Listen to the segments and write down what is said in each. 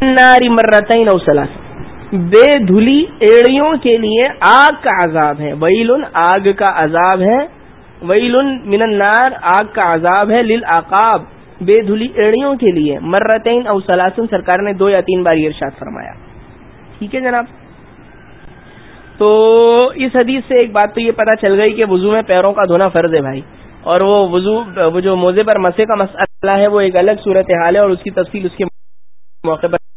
ناری مرتین او سلاس بے دھلی ایڑیوں کے لیے آگ کا عذاب ہے. ویل آگ کا عذاب ہے. ویل من النار آگ کا عذاب ہے. لل آقاب بے دھلی ایڑیوں کے لیے مرتین او سلاسن سرکار نے دو یا تین بار ارشاد فرمایا. ٹھیک ہے جناب؟ تو اس حدیث سے ایک بات تو یہ پتا چل گئی کہ وضو میں پیروں کا دھونا فرض ہے بھائی. اور وہ وضو، وہ جو موزے پر مسے کا مسئلہ ہے، وہ ایک الگ صورت حال ہے اور اس کی تفصیل اس کے موقع پر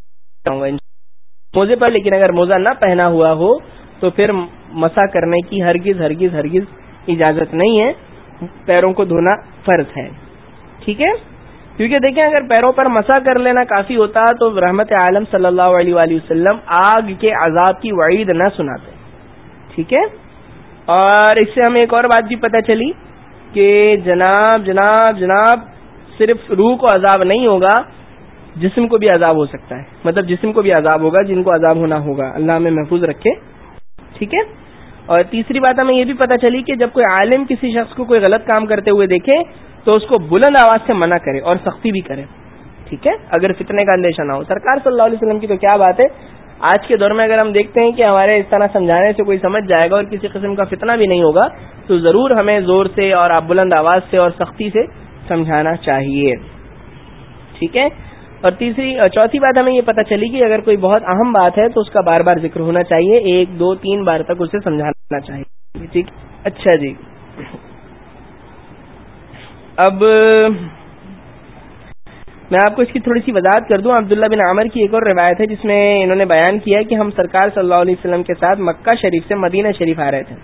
موزے پر، لیکن اگر موزہ نہ پہنا ہوا ہو، تو پھر مسا کرنے کی ہرگز ہرگز ہرگز اجازت نہیں ہے۔ پیروں کو دھونا فرض ہے۔ ٹھیک ہے؟ کیونکہ دیکھیں، اگر پیروں پر مسا کر لینا کافی ہوتا تو رحمت عالم صلی اللہ علیہ وآلہ وسلم آگ کے عذاب کی وعید نہ سناتے۔ ٹھیک ہے؟ اور اس سے ہمیں ایک اور بات بھی پتہ چلی کہ جناب جناب جناب، صرف روح کو عذاب نہیں ہوگا جسم کو بھی عذاب ہو سکتا ہے۔ مطلب جسم کو بھی عذاب ہوگا، جن کو عذاب ہونا ہوگا۔ اللہ میں محفوظ رکھے۔ ٹھیک ہے؟ اور تیسری بات ہمیں یہ بھی پتہ چلی کہ جب کوئی عالم کسی شخص کو کوئی غلط کام کرتے ہوئے دیکھے، تو اس کو بلند آواز سے منع کرے اور سختی بھی کرے۔ ٹھیک ہے؟ اگر فتنے کا اندیشہ نہ ہو۔ سرکار صلی اللہ علیہ وسلم کی تو کیا بات ہے؟ آج کے دور میں اگر ہم دیکھتے ہیں کہ ہمارے اس طرح سمجھانے سے کوئی سمجھ جائے گا اور کسی قسم کا فتنہ بھی نہیں ہوگا، تو ضرور ہمیں زور سے اور آپ بلند آواز سے اور سختی سے سمجھانا چاہیے۔ ٹھیک ہے؟ اور تیسری، چوتھی بات ہمیں یہ پتہ چلی کہ اگر کوئی بہت اہم بات ہے تو اس کا بار بار ذکر ہونا چاہیے، ایک، دو، تین بار تک اسے سمجھانا چاہیے۔ ٹھیک؟ اچھا جی۔ اب، میں آپ کو اس کی تھوڑی سی وضاحت کر دوں۔ عبداللہ بن عامر کی ایک اور روایت ہے جس میں انہوں نے بیان کیا کہ ہم سرکار صلی اللہ علیہ وسلم کے ساتھ مکہ شریف سے مدینہ شریف آ رہے تھے۔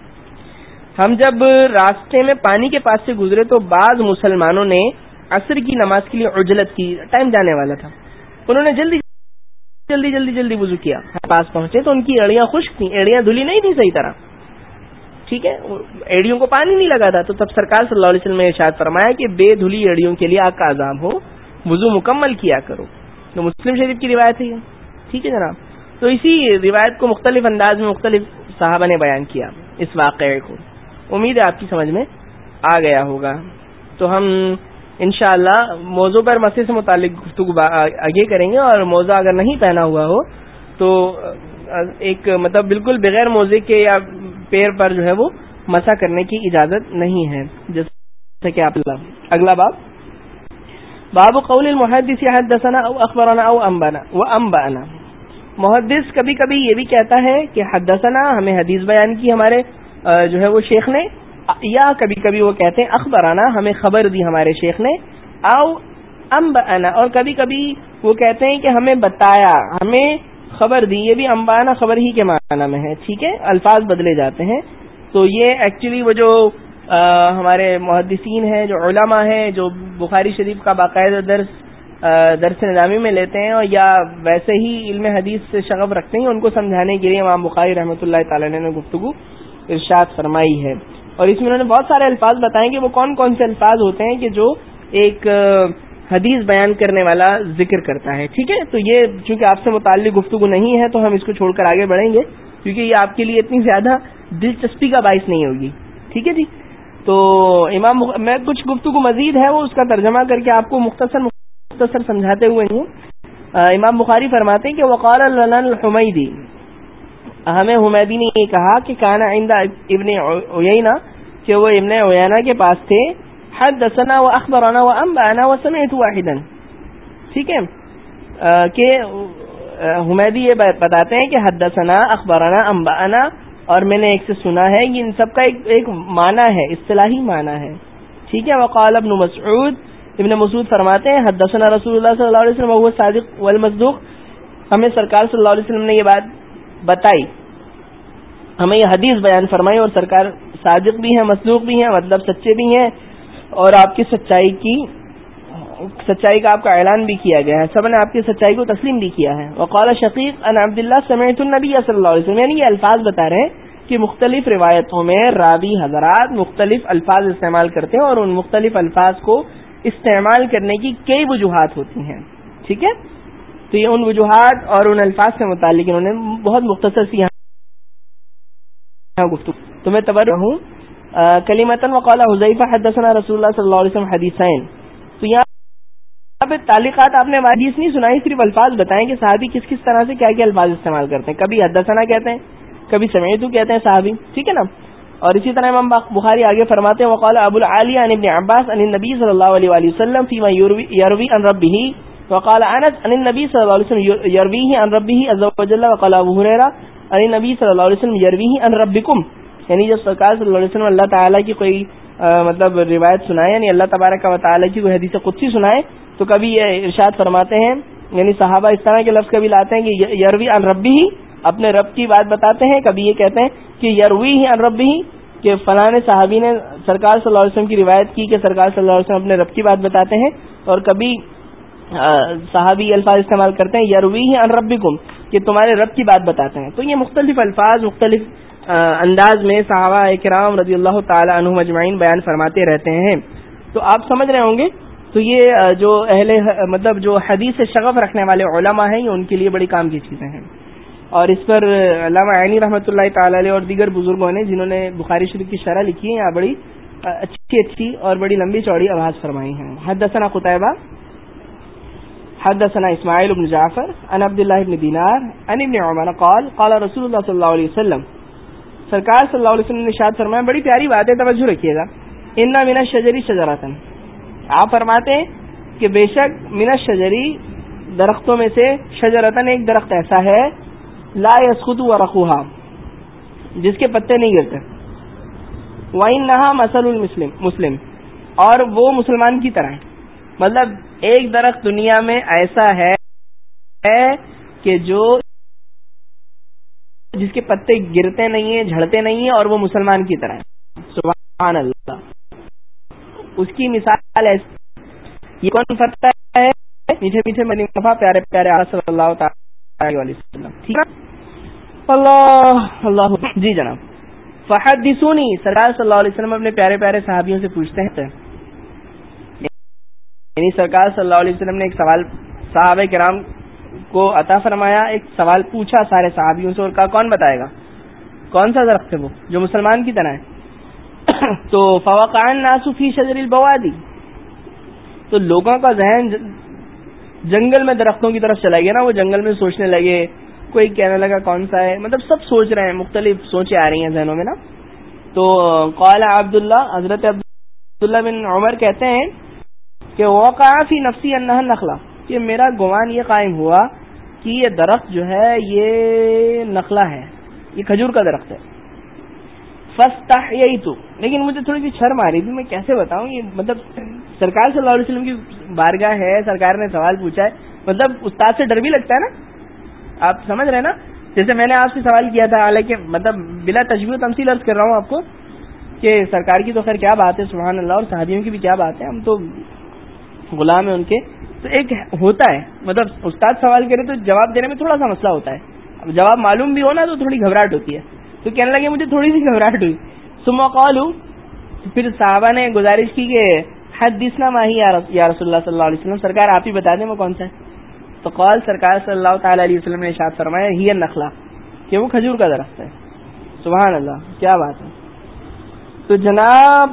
ہم جب راستے میں پانی کے پاس سے گزرے تو بعض مسلمانوں نے عصر کی نماز کے لیے عجلت کی، ٹائم جانے والا تھا۔ انہوں نے جلدی جلدی جلدی جلدی وضو کیا۔ پاس پہنچے تو ان کی ایڑیاں خشک تھیں، ایڑیاں دھلی نہیں تھی صحیح طرح۔ ٹھیک ہے ایڑیوں کو پانی نہیں لگا تھا۔ تو تب سرکار صلی اللہ علیہ وسلم نے ارشاد فرمایا کہ بے دھلی ایڑیوں کے لیے آگ کا عذاب ہو، وضو مکمل کیا کرو۔ تو مسلم شریف کی روایت ہے ٹھیک ہے جناب۔ تو اسی روایت کو مختلف انداز میں مختلف صحابہ نے بیان کیا اس واقعے کو۔ امید ہے آپ کی سمجھ میں آ گیا ہوگا۔ تو ہم انشاءاللہ اللہ موضوع پر مسئلے سے متعلق گفتگو آگے کریں گے اور موضوع اگر نہیں پہنا ہوا ہو تو ایک مطلب بالکل بغیر موزے کے یا پیر پر جو ہے وہ مسا کرنے کی اجازت نہیں ہے۔ جیسے کہ آپ اگلا باب۔ باب قول المحدث حدثنا او اخبرنا او انبانا، و انبانا۔ محدث کبھی کبھی یہ بھی کہتا ہے کہ حدثنا، ہمیں حدیث بیان کی ہمارے جو ہے وہ شیخ نے یا کبھی کبھی وہ کہتے ہیں، اخبرانا، ہمیں خبر دی ہمارے شیخ نے. او انبانا، اور کبھی کبھی وہ کہتے ہیں کہ ہمیں بتایا، ہمیں خبر دی، یہ بھی امبانا خبر ہی کے معنی میں ہے، ٹھیک ہے، الفاظ بدلے جاتے ہیں۔ تو یہ ایکچولی وہ جو ہمارے محدثین ہیں، جو علماء ہیں، جو بخاری شریف کا باقاعدہ درس درس نظامی میں لیتے ہیں اور یا ویسے ہی علم حدیث سے شغف رکھتے ہیں، ان کو سمجھانے کے لیے امام بخاری رحمۃ اللہ تعالی نے گفتگو ارشاد فرمائی ہے۔ اور اس میں انہوں نے بہت سارے الفاظ بتائے کہ وہ کون کون سے الفاظ ہوتے ہیں کہ جو ایک حدیث بیان کرنے والا ذکر کرتا ہے۔ ٹھیک ہے؟ تو یہ چونکہ آپ سے متعلق گفتگو نہیں ہے تو ہم اس کو چھوڑ کر آگے بڑھیں گے کیونکہ یہ آپ کے لیے اتنی زیادہ دلچسپی کا باعث نہیں ہوگی۔ ٹھیک ہے جی؟ تو امام میں کچھ گفتگو مزید ہے، وہ اس کا ترجمہ کر کے آپ کو مختصر مختصر سمجھاتے ہوئے ہوں امام بخاری فرماتے ہیں کہ وقال الحمیدی ہمیں حمیدی نے یہ کہا کہ کانا آئندہ ابن اوینا کہ وہ ابن اوینا کے پاس تھے۔ حد دسنا و اخبرانا و امبانا و سمیت واحدا۔ ٹھیک ہے؟ کہ حمیدی یہ بتاتے ہیں کہ حد دسنا اخبرانا امبانا اور میں نے ایک سے سنا ہے، یہ ان سب کا ایک ایک معنی ہے، اصطلاحی معنی ہے۔ ٹھیک ہے؟ وقال ابن مسعود ابن مسعود فرماتے ہیں، حدثنا رسول اللہ صلی اللہ علیہ وسلم صادق والمصدوق۔ ہمیں سرکار صلی اللہ علیہ وسلم نے یہ بات بتائی۔ ہمیں یہ حدیث بیان فرمائی اور سرکار صادق بھی ہیں، مصدوق بھی ہیں مطلب سچے بھی ہیں اور آپ کی سچائی کی، سچائی کا آپ کا اعلان بھی کیا گیا ہے۔ اچھا، سب نے آپ کی سچائی کو تسلیم بھی کیا ہے۔ وقال شقیق ان عبداللہ سمیت النبی صلی اللہ علیہ وسلم یعنی یہ الفاظ بتا رہے ہیں کہ مختلف روایتوں میں راوی حضرات مختلف الفاظ استعمال کرتے ہیں اور ان مختلف الفاظ کو استعمال کرنے کی کئی وجوہات ہوتی ہیں۔ ٹھیک ہے؟ تو یہ ان وجوہات اور ان الفاظ سے متعلق انہوں نے بہت مختصر سی گفتگو تو میں تبر ہوں۔ کلی متن وقال حضیفہ حدثنا رسول اللہ صلی اللہ علیہ وسلم حدیثین۔ تو یہاں جناب تعلیقات آپ نے حدیث نہیں سنائی، صرف الفاظ بتائیں کہ صحابی کس کس طرح سے کیا کیا الفاظ استعمال کرتے ہیں۔ کبھی حدثنا کہتے ہیں، کبھی سمیتو کہتے ہیں صحابی۔ ٹھیک ہے نا؟ اور اسی طرح امام بخاری آگے فرماتے ہیں وقال ابو العالی عن ابن عباس عن النبی صلی اللہ علیہ وآلہ وسلم فيما يروي عن ربه وقال انس عن النبی صلی اللہ علیہ وسلم يرويه عن ربه عز وجل، وقال ابو هريره عن النبی صلی اللہ علیہ وسلم يرويه عن ربكم. یعنی جب سرکار صلی اللہ علیہ وسلم اللہ تعالی کی کوئی مطلب روایت سنائے یعنی اللہ تبارک و تعالی کی کوئی حدیث قدسی سنائے، تو کبھی یہ ارشاد فرماتے ہیں یعنی صحابہ اس طرح کے لفظ کبھی لاتے ہیں کہ یروی ان ربی ہی، اپنے رب کی بات بتاتے ہیں، کبھی یہ کہتے ہیں کہ یروی ہی ان ربی ہی، کہ فلاں صحابی نے سرکار صلی اللہ علیہ وسلم کی روایت کی کہ سرکار صلی اللہ علیہ وسلم اپنے رب کی بات بتاتے ہیں، اور کبھی صحابی الفاظ استعمال کرتے ہیں یروی ہی ان ربی کہ تمہارے رب کی بات بتاتے ہیں۔ تو یہ مختلف الفاظ، مختلف انداز میں صحابہ کرام رضی اللہ تعالی عنہ مجمعین بیان فرماتے رہتے ہیں۔ تو آپ سمجھ رہے ہوں گے؟ تو یہ جو اہل مطلب جو حدیث سے شغف رکھنے والے علماء ہیں، یہ ان کے لیے بڑی کام کی چیزیں ہیں۔ اور اس پر علامہ عینی رحمۃ اللہ تعالی علیہ اور دیگر بزرگوں نے جنہوں نے بخاری شریف کی شرح لکھی ہے یہاں بڑی اچھی اچھی اور بڑی لمبی چوڑی آواز فرمائی ہیں۔ حد قطعبہ حد ثنا اسماعیل ابن جعفر ان عبد اللہ ابن دینار ان ابن عمر قال قال رسول اللہ صلی اللہ علیہ وسلم، سرکار صلی اللہ علیہ وسلم نے شاد فرمایا، بڑی پیاری بات ہے، توجہ رکھیے گا۔ انا مینا شجری شجراتن آپ فرماتے ہیں کہ بے شک مینا شجری درختوں میں سے شجرتن ایک درخت ایسا ہے، لا یسخط و رخوہ جس کے پتے نہیں گرتے۔ وائن نہا مسل المسلم، مسلم، اور وہ مسلمان کی طرح مطلب ایک درخت دنیا میں ایسا ہے کہ جو جس کے پتے گرتے نہیں ہیں، جھڑتے نہیں ہیں اور وہ مسلمان کی طرح سبحان اللہ۔ اس کی مثال ایسی یہ کون فتح ہے؟ میٹھے میٹھے منی مفا پیارے پیارے صلی اللہ تعالی وسلم۔ ٹھیک ہے؟ اللہ اللہ۔ جی جناب۔ فہد سونی سرکار صلی اللہ علیہ وسلم اپنے پیارے پیارے صحابیوں سے پوچھتے ہیں۔ یعنی سرکار صلی اللہ علیہ وسلم نے ایک سوال صحابہ کرام کو عطا فرمایا، ایک سوال پوچھا سارے صحابیوں سے، اور کہا، کون بتائے گا؟ کون سا درخت ہے وہ جو مسلمان کی طرح ہے؟ تو فوقان ناسوفی شجر البوادی. تو لوگوں کا ذہن جنگل میں درختوں کی طرف چلا گیا نا، وہ جنگل میں سوچنے لگے، کوئی کہنے لگا کون سا ہے؟ مطلب سب سوچ رہے ہیں، مختلف سوچیں آ رہی ہیں ذہنوں میں نا۔ تو قال عبداللہ، حضرت عبداللہ بن عمر کہتے ہیں کہ وقع فی نفسی انہا نخلا کہ میرا گمان یہ قائم ہوا کہ یہ درخت جو ہے یہ نخلا ہے۔ یہ کھجور کا درخت ہے۔ فستا یہی تو لیکن مجھے تھوڑی سی شرم آ رہی تھی، میں کیسے بتاؤں؟ یہ مطلب سرکار صلی اللہ علیہ وسلم کی بارگاہ ہے، سرکار نے سوال پوچھا ہے۔ مطلب استاد سے ڈر بھی لگتا ہے نا؟ آپ سمجھ رہے ہیں نا؟ جیسے میں نے آپ سے سوال کیا تھا، حالانکہ مطلب بلا تجویز تمسیل عرض کر رہا ہوں آپ کو کہ سرکار کی تو خیر کیا بات ہے، سبحان اللہ، اور صحابیوں کی بھی کیا بات ہے؟ ہم تو غلام ہیں ان کے، تو ایک ہوتا ہے۔ مطلب استاد سوال کرے تو جواب دینے میں تھوڑا سا مسئلہ ہوتا ہے۔ اب جواب معلوم بھی ہو نا تو تھوڑی گھبراہٹ ہوتی ہے۔ تو کہنے لگے مجھے تھوڑی سی گھبراہٹ ہوئی۔ سما کال ہوں پھر صحابہ نے گزارش کی کہ حد دیسنا ماہی یا رسول اللہ صلی اللہ علیہ وسلم، سرکار آپ ہی بتا دیں وہ کون سا ہے۔ تو قول سرکار صلی اللہ تعالی علیہ وسلم نے اشاد فرمایا، ہی نخلا کہ وہ کھجور کا درخت ہے۔ سبحان اللہ، کیا بات ہے۔ تو جناب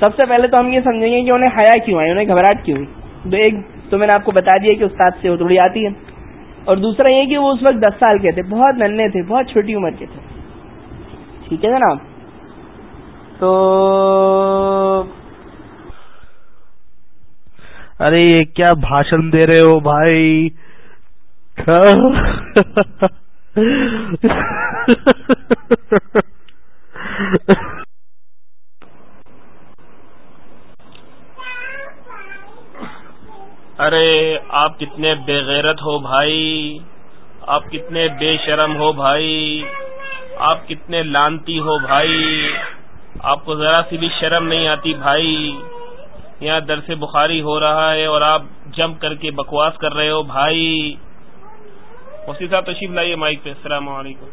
سب سے پہلے تو ہم یہ سمجھیں گے کہ انہیں حیا کیوں آئی، انہیں گھبراہٹ کیوں ہوئی؟ تو ایک تو میں نے آپ کو بتا دیا کہ استاد سے وہ تھوڑی آتی ہے۔ اور دوسرا یہ کہ وہ اس وقت دس سال کے تھے، بہت ننے تھے، بہت چھوٹی عمر کے تھے۔ ٹھیک ہے جناب؟ تو ارے، یہ کیا بھاشن دے رہے ہو بھائی؟ ارے، آپ کتنے بے غیرت ہو بھائی، آپ کتنے بے شرم ہو بھائی، آپ کتنے لانتی ہو بھائی، آپ کو ذرا سی بھی شرم نہیں آتی بھائی، یہاں درس بخاری ہو رہا ہے اور آپ جم کر کے بکواس کر رہے ہو بھائی۔ اسی صاحب تشریف لائیے مائک پہ، السلام علیکم۔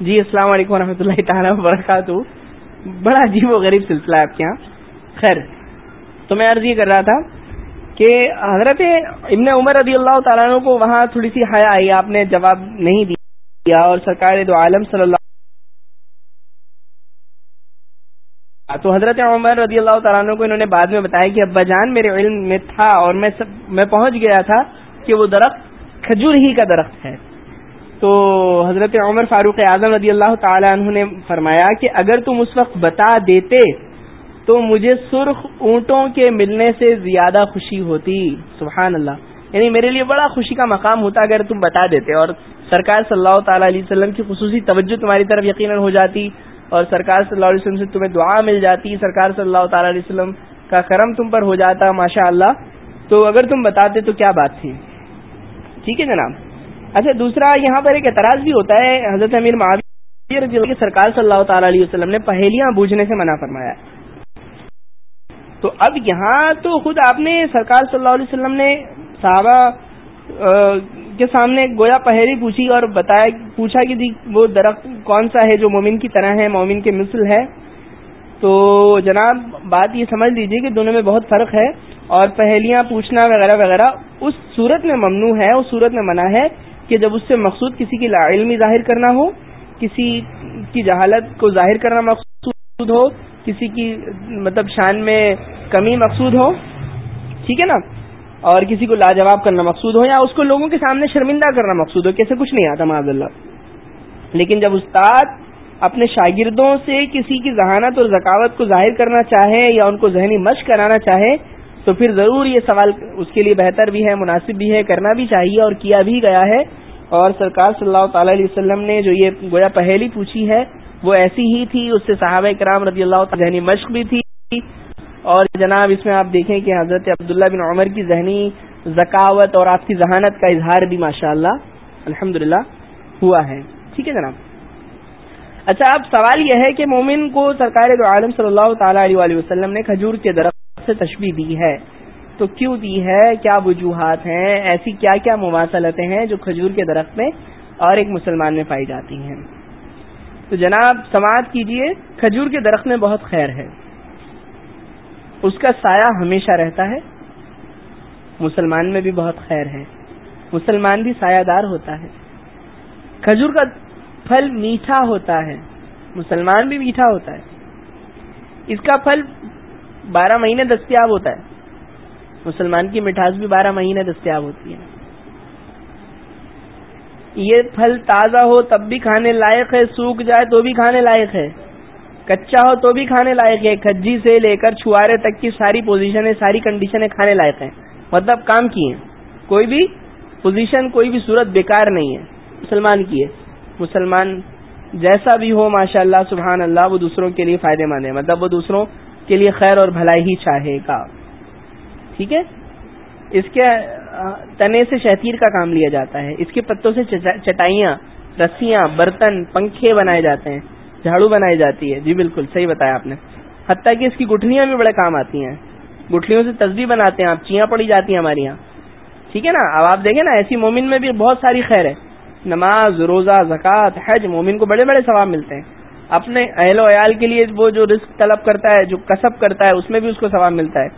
جی السلام علیکم و اللہ تعالیٰ وبرکاتہ۔ بڑا عجیب و غریب سلسلہ ہے آپ کے یہاں خیر، تو میں عرض یہ کر رہا تھا کہ حضرت ابن عمر رضی اللہ تعالیٰ عنہ کو وہاں تھوڑی سی حیا آئی، آپ نے جواب نہیں دیا اور سرکار دو عالم صلی اللہ تو حضرت عمر رضی اللہ تعالیٰ عنہ کو انہوں نے بعد میں بتایا کہ ابا جان میرے علم میں تھا اور میں سب میں پہنچ گیا تھا کہ وہ درخت کھجور ہی کا درخت ہے۔ تو حضرت عمر فاروق اعظم رضی اللہ تعالیٰ عنہ نے فرمایا کہ اگر تم اس وقت بتا دیتے تو مجھے سرخ اونٹوں کے ملنے سے زیادہ خوشی ہوتی۔ سبحان اللہ۔ یعنی میرے لیے بڑا خوشی کا مقام ہوتا اگر تم بتا دیتے اور سرکار صلی اللہ تعالی علیہ وسلم کی خصوصی توجہ تمہاری طرف یقیناً ہو جاتی اور سرکار صلی اللہ علیہ وسلم سے تمہیں دعا مل جاتی، سرکار صلی اللہ تعالی علیہ وسلم کا کرم تم پر ہو جاتا ماشاء اللہ تو اگر تم بتاتے تو کیا بات تھی؟ ٹھیک ہے جناب؟ اچھا دوسرا یہاں پر ایک اعتراض بھی ہوتا ہے، حضرت امیر معاویہ سرکار صلی اللہ تعالی علیہ وسلم نے پہلیاں بوجھنے سے منع فرمایا۔ تو اب یہاں تو خود آپ نے سرکار صلی اللہ علیہ وسلم نے صحابہ کے سامنے گویا پہری پوچھی اور بتایا، پوچھا کہ وہ درخت کون سا ہے جو مومن کی طرح ہے، مومن کے مثل ہے۔ تو جناب، بات یہ سمجھ لیجیے کہ دونوں میں بہت فرق ہے اور پہلیاں پوچھنا وغیرہ وغیرہ، اس صورت میں ممنوع ہے، اس صورت میں منع ہے۔ کہ جب اس سے مقصود کسی کی لا علمی ظاہر کرنا ہو، کسی کی جہالت کو ظاہر کرنا مقصود ہو، کسی کی مطلب شان میں کمی مقصود ہو، ٹھیک ہے نا؟ اور کسی کو لاجواب کرنا مقصود ہو یا اس کو لوگوں کے سامنے شرمندہ کرنا مقصود ہو، کیسے کچھ نہیں آتا معذ اللہ۔ لیکن جب استاد اپنے شاگردوں سے کسی کی ذہانت اور ذکاوت کو ظاہر کرنا چاہے یا ان کو ذہنی مشق کرانا چاہے تو پھر ضرور یہ سوال اس کے لیے بہتر بھی ہے، مناسب بھی ہے، کرنا بھی چاہیے اور کیا بھی گیا ہے۔ اور سرکار صلی اللہ تعالی علیہ وسلم نے جو یہ گویا پہلی پوچھی ہے، وہ ایسی ہی تھی۔ اس سے صحابہ کرام رضی اللہ تعالی ذہنی یعنی مشق بھی تھی۔ اور جناب، اس میں آپ دیکھیں کہ حضرت عبداللہ بن عمر کی ذہنی ذکاوت اور آپ کی ذہانت کا اظہار بھی ماشاء اللہ الحمد ہوا ہے۔ ٹھیک ہے جناب؟ اچھا اب سوال یہ ہے کہ مومن کو سرکار دو عالم صلی اللہ تعالی علیہ وسلم نے کھجور کے درخت سے تشبیح دی ہے۔ تو کیوں دی ہے؟ کیا وجوہات ہیں؟ ایسی کیا کیا مواصلتیں ہیں جو کھجور کے درخت میں اور ایک مسلمان میں پائی جاتی ہیں۔ تو جناب، سماعت کیجیے، کھجور کے درخت میں بہت خیر ہے۔ اس کا سایہ ہمیشہ رہتا ہے۔ مسلمان میں بھی بہت خیر ہے۔ مسلمان بھی سایہ دار ہوتا ہے۔ کھجور کا پھل میٹھا ہوتا ہے۔ مسلمان بھی میٹھا ہوتا ہے۔ اس کا پھل بارہ مہینے دستیاب ہوتا ہے۔ مسلمان کی مٹھاس بھی بارہ مہینے دستیاب ہوتی ہے۔ یہ پھل تازہ ہو تب بھی کھانے لائق ہے، سوکھ جائے تو بھی کھانے لائق ہے۔ کچا ہو تو بھی کھانے لائق ہے۔ کھجی سے لے کر چھوارے تک کی ساری پوزیشن ساری کنڈیشنیں کھانے لائق ہیں مطلب کام کی ہیں کوئی بھی پوزیشن کوئی بھی صورت بیکار نہیں ہے۔ مسلمان کی ہے۔ مسلمان جیسا بھی ہو ماشاء اللہ سبحان اللہ، وہ دوسروں کے لیے فائدے مند ہے۔ مطلب وہ دوسروں کے لیے خیر اور بھلائی ہی چاہے گا۔ ٹھیک ہے؟ اس کے تنے سے شہتیر کا کام لیا جاتا ہے۔ اس کے پتوں سے چٹائیاں، رسیاں، برتن، پنکھے بنائے جاتے ہیں۔ جھاڑو بنائی جاتی ہے۔ جی بالکل، صحیح بتایا آپ نے۔ حتیٰ کہ اس کی گٹھلیاں بھی بڑے کام آتی ہیں۔ گٹھلیوں سے تصویر بناتے ہیں آپ، چیاں پڑی جاتی ہیں ہمارے یہاں۔ ٹھیک ہے نا؟ اب آپ دیکھیں نا، ایسی مومن میں بھی بہت ساری خیر ہے۔ نماز، روزہ، زکوٰۃ، حج، مومن کو بڑے بڑے ثواب ملتے ہیں۔ اپنے اہل و عیال کے لیے وہ جو رسک طلب کرتا ہے، جو کسب کرتا ہے، اس میں بھی اس کو ثواب ملتا ہے۔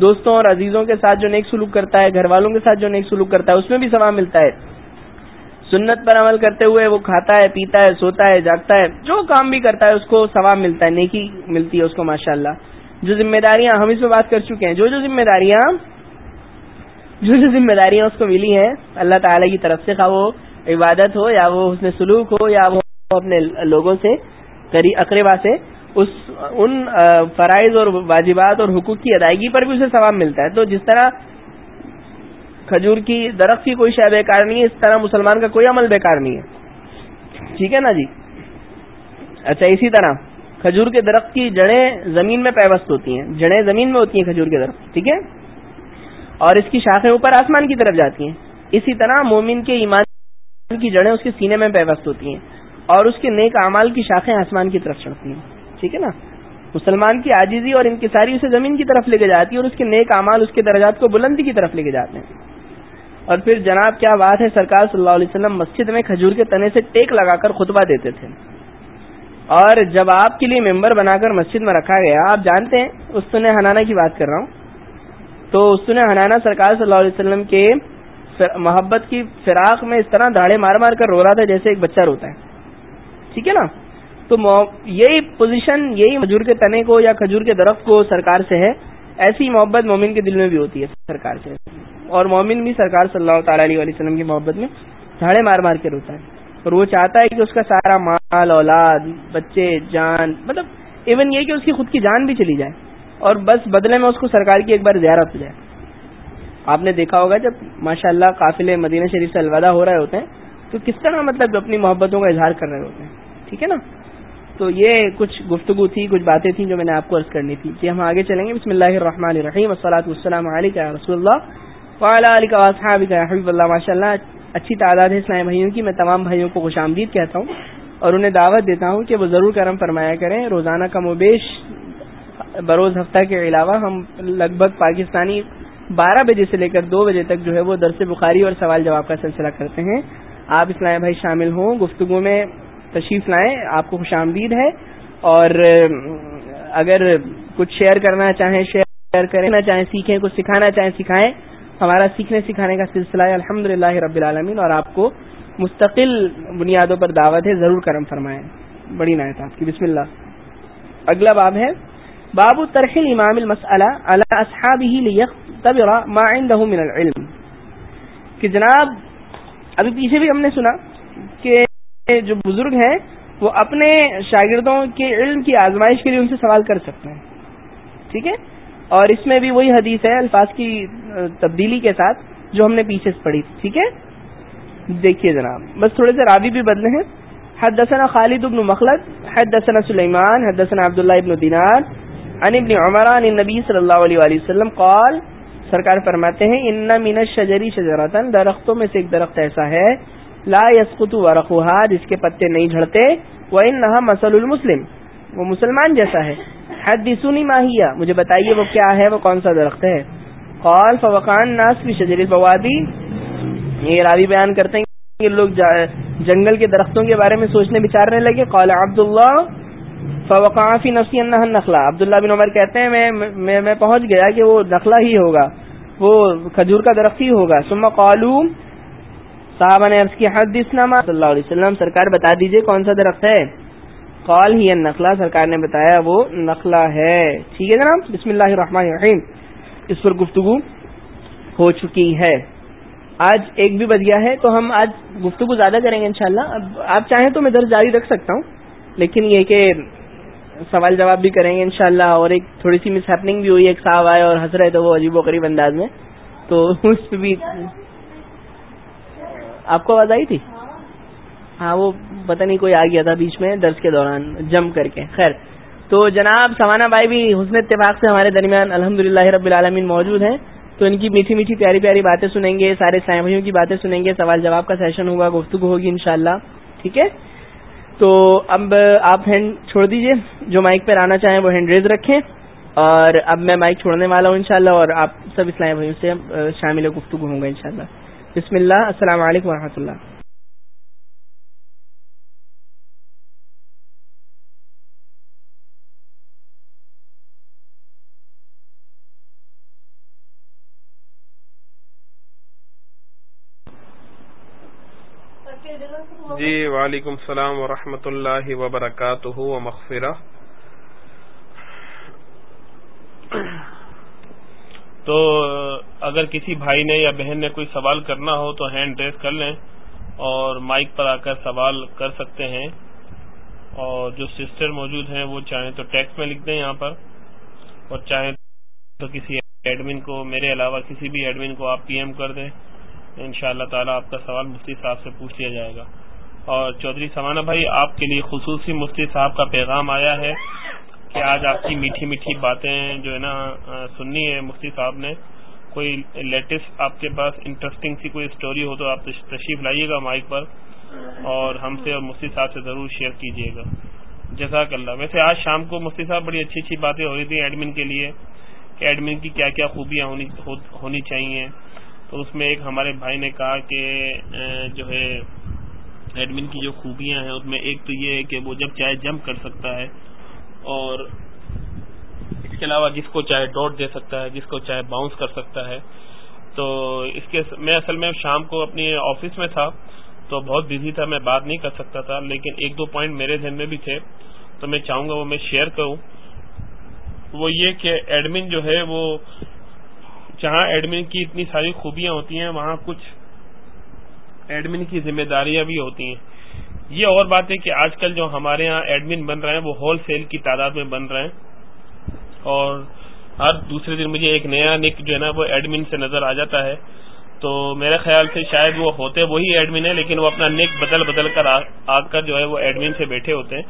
دوستوں اور عزیزوں کے ساتھ جو نیک سلوک کرتا ہے، گھر والوں کے ساتھ جو نیک سلوک کرتا ہے، اس میں بھی ثواب ملتا ہے۔ سنت پر عمل کرتے ہوئے وہ کھاتا ہے، پیتا ہے، سوتا ہے، جاگتا ہے، جو کام بھی کرتا ہے، اس کو ثواب ملتا ہے، نیکی ملتی ہے اس کو ماشاء اللہ جو ذمہ داریاں، ہم اس میں بات کر چکے ہیں۔ جو جو ذمہ داریاں، جو جو ذمہ داریاں اس کو ملی ہیں، اللہ تعالی کی طرف سے، خواہ وہ عبادت ہو یا وہ اس سلوک ہو یا وہ اپنے لوگوں سے اقربا سے اس ان فرائض اور واجبات اور حقوق کی ادائیگی پر بھی اسے ثواب ملتا ہے۔ تو جس طرح کھجور کی درخت کی کوئی شے بیکار نہیں ہے، اس طرح مسلمان کا کوئی عمل بیکار نہیں ہے۔ ٹھیک ہے نا جی؟ اچھا اسی طرح کھجور کے درخت کی جڑیں زمین میں پیوست ہوتی ہیں۔ جڑیں زمین میں ہوتی ہیں کھجور کے درخت، ٹھیک ہے؟ اور اس کی شاخیں اوپر آسمان کی طرف جاتی ہیں۔ اسی طرح مومن کے ایمان کی جڑیں اس کے سینے میں پیوست ہوتی ہیں۔ اور اس کے نیک اعمال کی شاخیں آسمان کی طرف چڑھتی ہیں۔ ٹھیک ہے نا؟ مسلمان کی عاجزی اور انکساری اسے زمین کی طرف لے کے جاتی ہے اور اس کے نیک اعمال اس کے درجات کو بلندی کی طرف لے کے جاتے ہیں۔ اور پھر جناب کیا بات ہے؟ سرکار صلی اللہ علیہ وسلم مسجد میں کھجور کے تنے سے ٹیک لگا کر خطبہ دیتے تھے۔ اور جب آپ کے لیے ممبر بنا کر مسجد میں رکھا گیا، آپ جانتے ہیں؟ استن حنانا کی بات کر رہا ہوں۔ تو استن حنانا سرکار صلی اللہ علیہ وسلم کے محبت کی فراق میں اس طرح داڑے مار مار کر رو رہا تھا جیسے ایک بچہ روتا ہے۔ ٹھیک ہے نا؟ تو یہی پوزیشن یہی کھجور کے تنے کو یا کھجور کے درخت کو سرکار سے ہے، ایسی محبت مومن کے دل میں بھی ہوتی ہے، سرکار سے۔ اور مومن بھی سرکار صلی اللہ تعالی علیہ وسلم کی محبت میں جھاڑے مار مار کے روتا ہے۔ اور وہ چاہتا ہے کہ اس کا سارا مال، اولاد، بچے، جان مطلب ایون یہ کہ اس کی خود کی جان بھی چلی جائے۔ اور بس بدلے میں اس کو سرکار کی ایک بار زیارت ہو جائے۔ آپ نے دیکھا ہوگا جب ماشاء اللہ قافلے مدینہ شریف سے الوداع ہو رہے ہوتے ہیں، تو کس طرح مطلب اپنی محبتوں کا اظہار کر رہے ہوتے ہیں؟ ٹھیک ہے نا؟ تو یہ کچھ گفتگو تھی، کچھ باتیں تھیں جو میں نے آپ کو عرض کرنی تھی۔ کہ ہم آگے چلیں گے۔ بسم اللہ الرحمن الرحیم۔ السلاۃ والسلام علیکم رسول اللہ۔ وعلیٰ حبیب اللہ ماشاء اللہ اچھی تعداد ہے اسلام بھائیوں کی۔ میں تمام بھائیوں کو خوش آمدید کہتا ہوں اور انہیں دعوت دیتا ہوں کہ وہ ضرور کرم فرمایا کریں۔ روزانہ کم و بیش بروز ہفتہ کے علاوہ ہم لگ بھگ پاکستانی بارہ بجے سے لے کر دو بجے تک جو ہے وہ درس بخاری اور سوال جواب کا سلسلہ کرتے ہیں۔ آپ اسلام بھائی شامل ہوں۔ گفتگو میں تشریف لائیں، آپ کو خوش آمدید ہے۔ اور اگر کچھ شیئر کرنا چاہیں، شیئر کرنا چاہیں، سیکھیں، کچھ سکھانا چاہیں، سکھائیں۔ ہمارا سیکھنے سکھانے کا سلسلہ ہے الحمد رب العالمین۔ اور آپ کو مستقل بنیادوں پر دعوت ہے، ضرور کرم فرمائیں۔ بڑی نایت آپ کی۔ بسم اللہ۔ اگلا باب ہے، باب ترخل امام من العلم۔ کہ جناب، ابھی پیچھے بھی ہم نے سنا کہ جو بزرگ ہیں، وہ اپنے شاگردوں کے علم کی آزمائش کے لیے ان سے سوال کر سکتے ہیں۔ ٹھیک ہے؟ اور اس میں بھی وہی حدیث ہے، الفاظ کی تبدیلی کے ساتھ، جو ہم نے پیچھے سے پڑھی۔ ٹھیک ہے؟ دیکھیے جناب، بس تھوڑے سے راوی بھی بدلے ہیں۔ حد دسنا خالد ابن مخلد حد دسنا سلیمان حد دسنا عبداللہ ابن دینار ان ابن عمران نبی صلی اللہ علیہ وآلہ وسلم قال، سرکار فرماتے ہیں، ان من شجری شجرتن درختوں میں سے ایک درخت ایسا ہے لا یسقط ورقها، جس کے پتے نہیں جھڑتے وہ انها مسل المسلم، وہ مسلمان جیسا ہے۔ حد سنی ماہیا مجھے بتائیے وہ کیا ہے، وہ کون سا درخت ہے؟ قال فوقان ناس بھی شجر بوادی یہ راوی بیان کرتے ہیں کہ لوگ جنگل کے درختوں کے بارے میں سوچنے، بچارنے لگے۔ قال عبداللہ فوقان فی نفسی انہا نخلا عبداللہ بن عمر کہتے ہیں، میں میں پہنچ گیا کہ وہ نخلا ہی ہوگا، وہ کھجور کا درخت ہی ہوگا۔ ثم قالو صحابہ نے عرض کی حدیث نامہ۔ صلی اللہ علیہ وسلم، سرکار بتا دیجیے کون سا درخت ہے۔ قال، ہی نخلا سرکار نے بتایا، وہ نخلا ہے۔ ٹھیک ہے جناب، بسم اللہ الرحمن الرحیم۔ اس پر گفتگو ہو چکی ہے۔ آج ایک بھی بدیا ہے، تو ہم آج گفتگو زیادہ کریں گے انشاءاللہ۔ اب آپ چاہیں تو میں درج جاری رکھ سکتا ہوں، لیکن یہ کہ سوال جواب بھی کریں گے انشاءاللہ، اور ایک تھوڑی سی مس ہیپنگ بھی ہوئی، ایک صاحب آئے اور ہنس رہے تھے وہ عجیب و قریب انداز میں۔ تو اس پہ بھی آپ کو آواز آئی تھی؟ ہاں وہ پتہ نہیں کوئی آ گیا تھا بیچ میں درس کے دوران، جم کر کے۔ خیر، تو جناب سوانا بھائی بھی حسن اتفاق سے ہمارے درمیان الحمد رب العالمین موجود ہیں۔ تو ان کی میٹھی میٹھی پیاری پیاری باتیں سنیں گے، سارے سائیں کی باتیں سنیں گے۔ سوال جواب کا سیشن ہوگا، گفتگو ہوگی انشاءاللہ، ٹھیک ہے؟ تو اب آپ ہینڈ چھوڑ دیجیے۔ جو مائک پہ آنا چاہیں وہ ہینڈ ریز رکھیں۔ اور اب میں مائک چھوڑنے والا ہوں انشاءاللہ، اور آپ سب اسلام بھائیوں سے شامل گفتگو ہوں گا انشاءاللہ۔ بسم اللہ السلام علیکم و اللہ۔ جی وعلیکم السلام ورحمۃ اللہ وبرکاتہ و مغفرہ۔ تو اگر کسی بھائی نے یا بہن نے کوئی سوال کرنا ہو تو ہینڈ ریس کر لیں اور مائک پر آ کر سوال کر سکتے ہیں اور جو سسٹر موجود ہیں وہ چاہیں تو ٹیکس میں لکھ دیں یہاں پر اور چاہیں تو کسی ایڈمن کو میرے علاوہ کسی بھی ایڈمن کو آپ پی ایم کر دیں ان شاء اللہ تعالیٰ آپ کا سوال مفتی صاحب سے پوچھ لیا جائے گا اور چودھری سمانا بھائی، آپ کے لیے خصوصی مفتی صاحب کا پیغام آیا ہے کہ آج آپ کی میٹھی میٹھی باتیں جو ہے نا سننی ہے مفتی صاحب نے، کوئی لیٹسٹ آپ کے پاس انٹرسٹنگ سی کوئی اسٹوری ہو تو آپ تشریف لائیے گا مائک پر اور ہم سے اور مفتی صاحب سے ضرور شیئر کیجیے گا۔ جزاک اللہ۔ ویسے آج شام کو مفتی صاحب بڑی اچھی اچھی باتیں ہو رہی تھیں ایڈمن کے لیے۔ کہ ایڈمن کی کیا کیا خوبیاں ہونی چاہیے۔ تو اس میں ایک ہمارے بھائی نے کہا کہ جو ہے ایڈمن کی جو خوبیاں ہیں، اس میں ایک تو یہ ہے کہ وہ جب چاہے جمپ کر سکتا ہے اور اس کے علاوہ جس کو چاہے ڈاٹ دے سکتا ہے، جس کو چاہے باؤنس کر سکتا ہے۔ تو اس کے میں اصل میں شام کو اپنی آفس میں تھا، تو بہت بزی تھا، میں بات نہیں کر سکتا تھا، لیکن ایک دو پوائنٹ میرے ذہن میں بھی تھے۔ تو میں چاہوں گا وہ میں شیئر کروں۔ وہ یہ کہ ایڈمن جو ہے، وہ جہاں ایڈمن کی اتنی ساری خوبیاں ہوتی ہیں، وہاں کچھ ایڈمن کی ذمہ داریاں بھی ہوتی ہیں۔ یہ اور بات ہے کہ آج کل جو ہمارے ہاں ایڈمن بن رہے ہیں، وہ ہول سیل کی تعداد میں بن رہے ہیں۔ اور ہر دوسرے دن مجھے ایک نیا نک جو ہے نا، وہ ایڈمن سے نظر آ جاتا ہے۔ تو میرے خیال سے شاید وہ ہوتے وہی ایڈمن ہے لیکن وہ اپنا نک بدل بدل کر آ کر جو ہے وہ ایڈمن سے بیٹھے ہوتے ہیں۔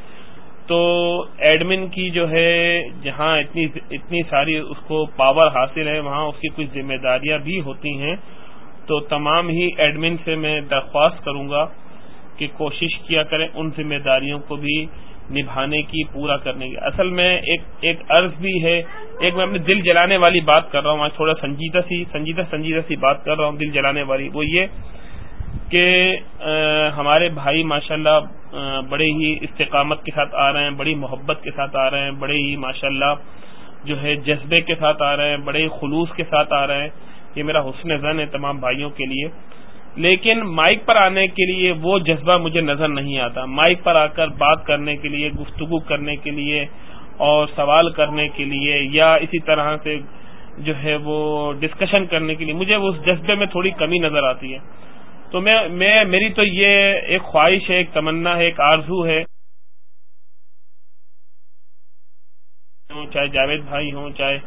تو ایڈمن کی جو ہے، جہاں اتنی اتنی ساری اس کو پاور حاصل ہے، وہاں اس کی کچھ ذمہ داریاں بھی ہوتی ہیں۔ تو تمام ہی ایڈمن سے میں درخواست کروں گا کہ کوشش کیا کریں، ان ذمہ داریوں کو بھی نبھانے کی، پورا کرنے کی۔ اصل میں ایک ایک عرض بھی ہے، ایک میں اپنے دل جلانے والی بات کر رہا ہوں۔ آج تھوڑا سنجیدہ سی، سنجیدہ سنجیدہ سی بات کر رہا ہوں، دل جلانے والی۔ وہ یہ کہ ہمارے بھائی ماشاء اللہ بڑے ہی استقامت کے ساتھ آ رہے ہیں، بڑی محبت کے ساتھ آ رہے ہیں، بڑے ہی ماشاء اللہ جو ہے جذبے کے ساتھ آ رہے ہیں، بڑے ہی خلوص کے ساتھ آ رہے ہیں۔ یہ میرا حسن زن ہے تمام بھائیوں کے لیے۔ لیکن مائک پر آنے کے لیے وہ جذبہ مجھے نظر نہیں آتا۔ مائک پر آ کر بات کرنے کے لیے، گفتگو کرنے کے لیے اور سوال کرنے کے لیے یا اسی طرح سے جو ہے وہ ڈسکشن کرنے کے لیے مجھے اس جذبے میں تھوڑی کمی نظر آتی ہے۔ تو میں میں، میری تو یہ ایک خواہش ہے، ایک تمنا ہے، ایک آرزو ہے۔ چاہے جاوید بھائی ہوں، چاہے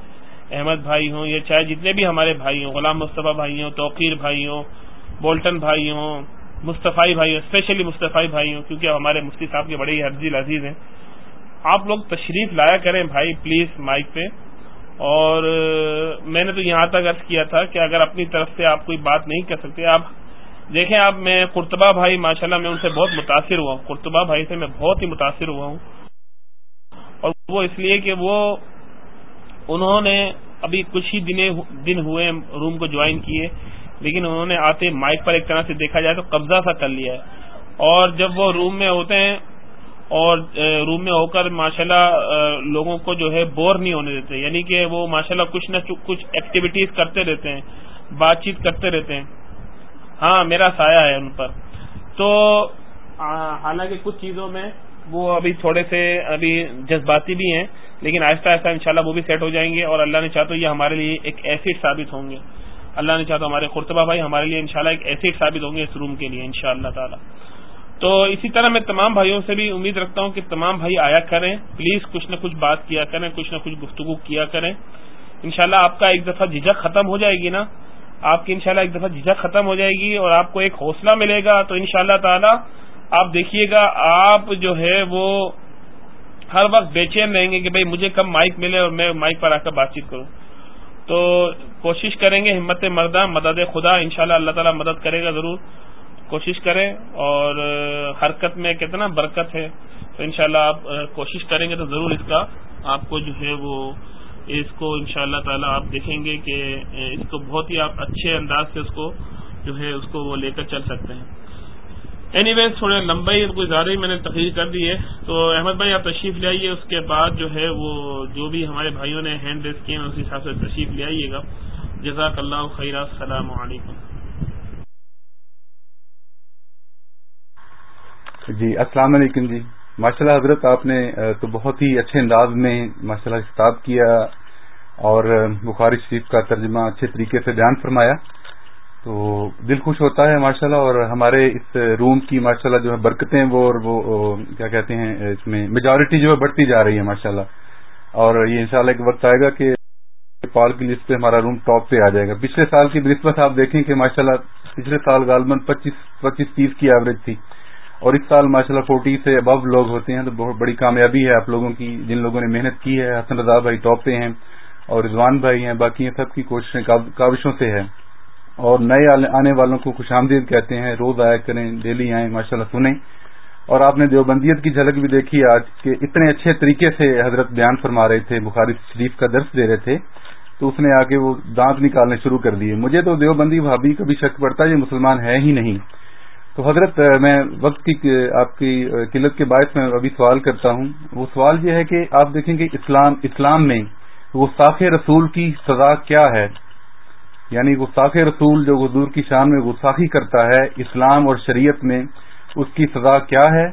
احمد بھائی ہوں، یا چاہے جتنے بھی ہمارے بھائی ہوں، غلام مصطفیٰ بھائی ہوں، توقیر بھائی ہوں بولٹن بھائی ہوں مصطفی بھائی ہوں اسپیشلی مصطفی بھائی ہوں کیونکہ ہمارے مفتی صاحب کے بڑے ہی حرضی عزیز ہیں۔ آپ لوگ تشریف لایا کریں بھائی پلیز مائک پہ۔ اور میں نے تو یہاں تک عرض کیا تھا کہ اگر اپنی طرف سے آپ کوئی بات نہیں کر سکتے، آپ دیکھیں آپ میں قرطبہ بھائی، ماشاءاللہ میں ان سے بہت متاثر ہوا ہوں۔ قرطبہ بھائی سے میں بہت ہی متاثر ہوا ہوں۔ اور وہ اس لیے کہ وہ، انہوں نے ابھی کچھ ہی دن ہوئے روم کو جوائن کیے۔ لیکن انہوں نے آتے مائک پر ایک طرح سے دیکھا جائے تو قبضہ سا کر لیا ہے۔ اور جب وہ روم میں ہوتے ہیں اور روم میں ہو کر ماشاءاللہ لوگوں کو جو ہے بور نہیں ہونے دیتے یعنی کہ وہ ماشاءاللہ کچھ نہ کچھ ایکٹیویٹیز کرتے رہتے ہیں، بات چیت کرتے رہتے ہیں۔ ہاں میرا سایہ ہے ان پر۔ تو حالانکہ کچھ چیزوں میں وہ ابھی تھوڑے سے ابھی جذباتی بھی ہیں، لیکن آہستہ آہستہ انشاءاللہ وہ بھی سیٹ ہو جائیں گے اور اللہ نے چاہتا یہ ہمارے لیے ایک ایسڈ ثابت ہوں گے۔ اللہ نے چاہتا ہمارے خرطبہ بھائی ہمارے لیے انشاءاللہ ایک ایسڈ ثابت ہوں گے اس روم کے لیے ان شاء اللہ تعالیٰ۔ تو اسی طرح میں تمام بھائیوں سے بھی امید رکھتا ہوں کہ تمام بھائی آیا کریں۔ پلیز کچھ نہ کچھ بات کیا کریں، کچھ نہ کچھ گفتگو کیا کریں۔ انشاءاللہ آپ کا ایک دفعہ جھجک ختم ہو جائے گی نا؟ آپ کی انشاءاللہ ایک دفعہ جھجک ختم ہو جائے گی اور آپ کو ایک حوصلہ ملے گا۔ تو انشاءاللہ تعالی آپ دیکھیے گا، آپ جو ہے وہ ہر وقت بے چین رہیں گے کہ بھائی مجھے کب مائک ملے اور میں مائک پر آ کر بات چیت کروں۔ تو کوشش کریں گے ہمت مردہ، مدد خدا، انشاءاللہ اللہ تعالیٰ مدد کرے گا ضرور۔ کوشش کریں اور حرکت میں کتنا برکت ہے، تو انشاءاللہ آپ کوشش کریں گے تو ضرور اس کا آپ کو جو ہے وہ اس کو ان شاء اللہ تعالی آپ دیکھیں گے کہ اس کو بہت ہی آپ اچھے انداز سے اس کو جو ہے اس کو وہ لے کر چل سکتے ہیں۔ اینی ویز تھوڑے لمبائی کوئی زیادہ ہی میں نے تقریر کر دی ہے۔ تو احمد بھائی، آپ تشریف لے آئیے، اس کے بعد جو ہے وہ جو بھی ہمارے بھائیوں نے ہینڈ ریس کیے ہیں اس حساب سے تشریف لے آئیے گا۔ جزاک اللہ خیر، السلام علیکم۔ جی السلام علیکم جی۔ ماشاء اللہ حضرت، آپ نے تو بہت ہی اچھے انداز میں ماشاء اللہ خطاب کیا اور بخاری شریف کا ترجمہ اچھے طریقے سے بیان فرمایا۔ تو دل خوش ہوتا ہے ماشاء اللہ اور ہمارے اس روم کی ماشاء اللہ جو ہے برکتیں وہ اور وہ کیا کہتے ہیں، اس میں میجورٹی جو ہے بڑھتی جا رہی ہے ماشاء اللہ اور یہ انشاءاللہ ایک وقت آئے گا کہ پال کی لسٹ پہ ہمارا روم ٹاپ پہ آ جائے گا۔ پچھلے سال کی بنسبت آپ دیکھیں کہ ماشاء اللہ پچھلے سال غالباً پچیس پچیس تیس کی ایوریج تھی۔ اور اس سال ماشاء اللہ فورٹی سے ابو لوگ ہوتے ہیں، تو بہت بڑی کامیابی ہے آپ لوگوں کی، جن لوگوں نے محنت کی ہے۔ حسن رضا بھائی ٹاپ پہ ہیں اور رضوان بھائی ہیں، باقی سب کی کوششیں کاوشوں سے ہے اور نئے آنے والوں کو خوش آمدید کہتے ہیں، روز آیا کریں، ڈیلی آئیں ماشاء اللہ سنیں۔ اور آپ نے دیوبندیت کی جھلک بھی دیکھی آج کہ اتنے اچھے طریقے سے حضرت بیان فرما رہے تھے، بخاری شریف کا درس دے رہے تھے، تو اس نے آ کے وہ دانت نکالنے شروع کر دیے۔ مجھے تو دیوبندی بھابھی کا بھی شک پڑتا ہے یہ مسلمان ہے ہی نہیں۔ تو حضرت میں وقت کی آپ کی قلت کے باعث میں ابھی سوال کرتا ہوں۔ وہ سوال یہ ہے کہ آپ دیکھیں کہ اسلام اسلام میں وہ ساخ رسول کی سزا کیا ہے؟ یعنی گستاخ رسول جو حضور کی شان میں گستاخی کرتا ہے، اسلام اور شریعت میں اس کی سزا کیا ہے؟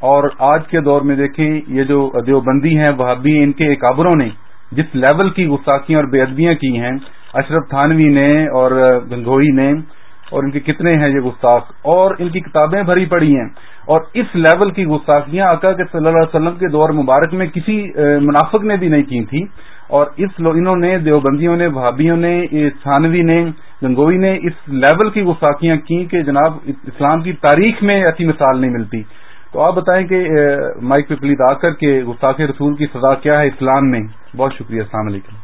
اور آج کے دور میں دیکھیں، یہ جو دیوبندی ہیں، وہابی ان کے اکابروں نے جس لیول کی گستاخیاں اور بے ادبیاں کی ہیں، اشرف تھانوی نے اور گنگوئی نے، اور ان کے کتنے ہیں یہ گستاخ؟ اور ان کی کتابیں بھری پڑی ہیں۔ اور اس لیول کی گستاخیاں آقا کے صلی اللہ علیہ وسلم کے دور مبارک میں کسی منافق نے بھی نہیں کی تھی۔ اور اس انہوں نے، دیوبندیوں نے بھابھیوں نے تھانوی نے، گنگوئی نے اس لیول کی گستاخیاں کی کہ جناب، اسلام کی تاریخ میں ایسی مثال نہیں ملتی۔ تو آپ بتائیں کہ مائک پہ پلیز آ کر کے گستاخ رسول کی سزا کیا ہے اسلام میں؟ بہت شکریہ، السلام علیکم۔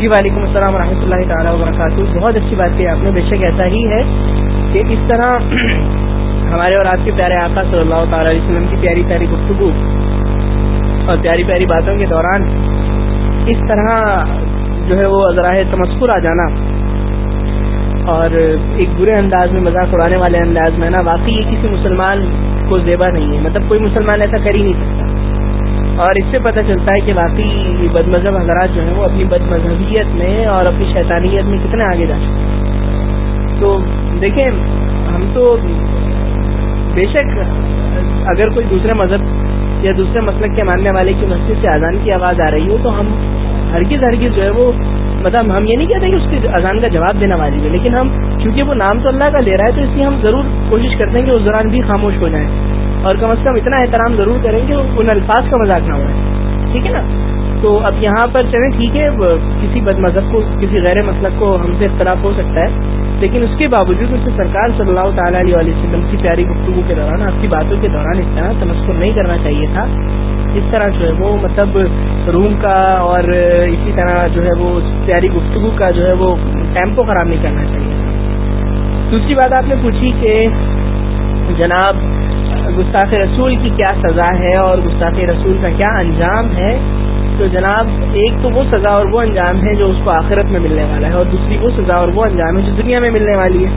جی وعلیکم السلام ورحمۃ اللہ تعالیٰ وبرکاتہ۔ بہت اچھی بات کی آپ نے، بے شک ایسا ہی ہے۔ کہ اس طرح ہمارے اور آپ کے پیارے آقا صلی اللہ تعالی علیہ وسلم کی پیاری پیاری گفتگو اور پیاری پیاری باتوں کے دوران اس طرح جو ہے وہ ذرائع تمسکر آ جانا اور ایک برے انداز میں مذاق اڑانے والے انداز میں نا واقعی یہ کسی مسلمان کو زیبا نہیں ہے۔ مطلب کوئی مسلمان ایسا کر ہی نہیں سکتا۔ اور اس سے پتہ چلتا ہے کہ واقعی بد مذہب حضرات جو ہیں وہ اپنی بد مذہبیت میں اور اپنی شیطانیت میں کتنے آگے جا چکے تو دیکھیں، ہم تو بے شک اگر کوئی دوسرے مذہب یا دوسرے مسلک کے ماننے والے کی مسجد سے اذان کی آواز آ رہی ہو، تو ہم ہرگز ہرگز جو ہے وہ مطلب ہم یہ نہیں کہتے کہ اس کی اذان کا جواب دینا والی ہے، لیکن ہم چونکہ وہ نام تو اللہ کا لے رہا ہے، تو اس لیے ہم ضرور کوشش کرتے ہیں کہ اس دوران بھی خاموش ہو جائیں۔ اور کم از کم اتنا احترام ضرور کریں کہ ان الفاظ کا مذاق نہ ہو ٹھیک ہے نا؟ تو اب یہاں پر چلیں، ٹھیک ہے کسی بد مذہب کو، کسی غیر مسلک کو ہم سے اختلاف ہو سکتا ہے۔ لیکن اس کے باوجود اسے سرکار صلی اللہ تعالیٰ علیہ وسلم کی پیاری گفتگو کے دوران آپ کی باتوں کے دوران اس طرح تمسکر نہیں کرنا چاہیے تھا۔ اس طرح جو ہے وہ مطلب روم کا اور اسی طرح جو ہے وہ پیاری گفتگو کا جو ہے وہ ٹیمپو خراب نہیں کرنا چاہیے تھا۔ دوسری بات آپ نے پوچھی کہ جناب گستاخ رسول کی کیا سزا ہے اور گستاخ رسول کا کیا انجام ہے؟ تو جناب، ایک تو وہ سزا اور وہ انجام ہے جو اس کو آخرت میں ملنے والا ہے اور دوسری وہ سزا اور وہ انجام ہے جو دنیا میں ملنے والی ہے۔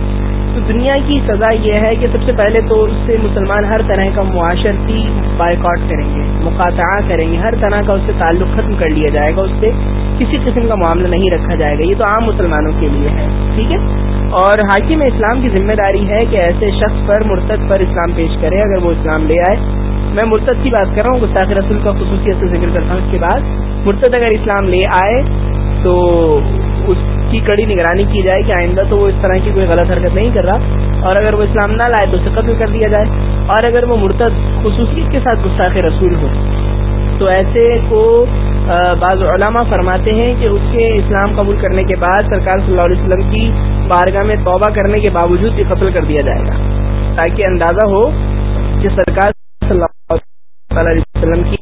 تو دنیا کی سزا یہ ہے کہ سب سے پہلے تو اس سے مسلمان ہر طرح کا معاشرتی بائیکاٹ کریں گے مقاطع کریں گے، ہر طرح کا اس سے تعلق ختم کر لیا جائے گا، اس سے کسی قسم کا معاملہ نہیں رکھا جائے گا، یہ تو عام مسلمانوں کے لیے ہے، ٹھیک ہے؟ اور حاکم اسلام کی ذمہ داری ہے کہ ایسے شخص پر، مرتد پر اسلام پیش کرے، اگر وہ اسلام لے آئے۔ میں مرتد کی بات کر رہا ہوں گستاخ رسول کا خصوصیت سے ذکر کرتا ہوں۔ اس کے بعد مرتد اگر اسلام لے آئے تو اس کی کڑی نگرانی کی جائے کہ آئندہ تو وہ اس طرح کی کوئی غلط حرکت نہیں کر رہا۔ اور اگر وہ اسلام نہ لائے تو اسے قتل کر دیا جائے۔ اور اگر وہ مرتد خصوصیت کے ساتھ گستاخ رسول ہو، تو ایسے کو بعض علماء فرماتے ہیں کہ اس کے اسلام قبول کرنے کے بعد سرکار صلی اللہ علیہ وسلم کی بارگاہ میں توبہ کرنے کے باوجود بھی قتل کر دیا جائے گا، تاکہ اندازہ ہو کہ سرکار صلی اللہ علیہ وسلم کی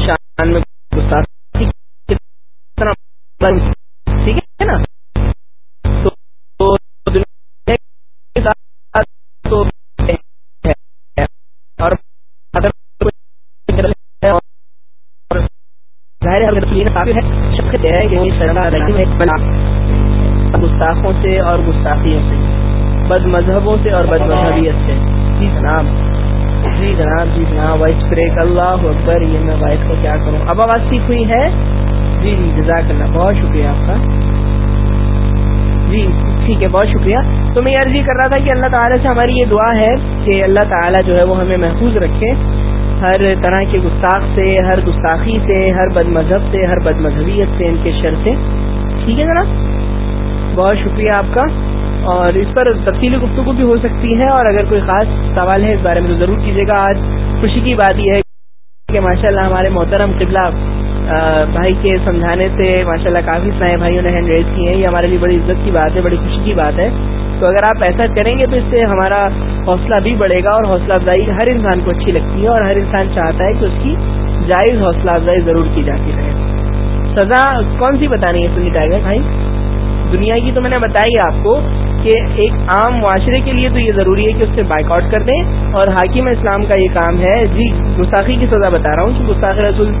شان میں ٹھیک ہے نا؟ اور گستاخوں سے اور گستاخیوں سے، بد مذہبوں سے اور بد مذہبیت سے جی جناب جی جناب جی جناب، وائس بریک، اللہ اکبر، یہ میں وائس کو کیا کروں؟ اب آواز ٹھیک ہوئی ہے؟ جی جی جزاک اللہ، بہت شکریہ آپ کا۔ جی ٹھیک ہے، بہت شکریہ۔ تو میں عرض یہ کر رہا تھا کہ اللہ تعالیٰ سے ہماری یہ دعا ہے کہ اللہ تعالیٰ جو ہے وہ ہمیں محفوظ رکھے۔ ہر طرح کے گستاخ سے، ہر گستاخی سے، ہر بد مذہب سے، ہر بد مذہبیت سے، ان کے شر سے۔ ٹھیک ہے ذرا بہت شکریہ آپ کا۔ اور اس پر تفصیلی گفتگو بھی ہو سکتی ہے اور اگر کوئی خاص سوال ہے اس بارے میں تو ضرور کیجیے گا۔ آج خوشی کی بات یہ ہے کہ ماشاء اللہ ہمارے محترم قبلہ بھائی کے سمجھانے سے ماشاء اللہ کافی سائے بھائیوں نے ہینڈ ریز کی ہیں۔ یہ ہمارے لیے بڑی عزت کی بات ہے، بڑی خوشی کی بات ہے۔ تو اگر آپ ایسا کریں گے تو اس سے ہمارا حوصلہ بھی بڑھے گا اور حوصلہ افزائی ہر انسان کو اچھی لگتی ہے اور ہر انسان چاہتا ہے کہ اس کی جائز حوصلہ افزائی ضرور کی جاتی رہے۔ سزا کون سی بتانی ہے سنی ٹائیگر بھائی؟ دنیا کی تو میں نے بتائی آپ کو۔ کہ ایک عام معاشرے کے لیے تو یہ ضروری ہے کہ اس سے بائک آؤٹ کر دیں اور حاکم اسلام کا یہ کام ہے۔ جی گستاخی کی سزا بتا رہا ہوں کہ گستاخ رسول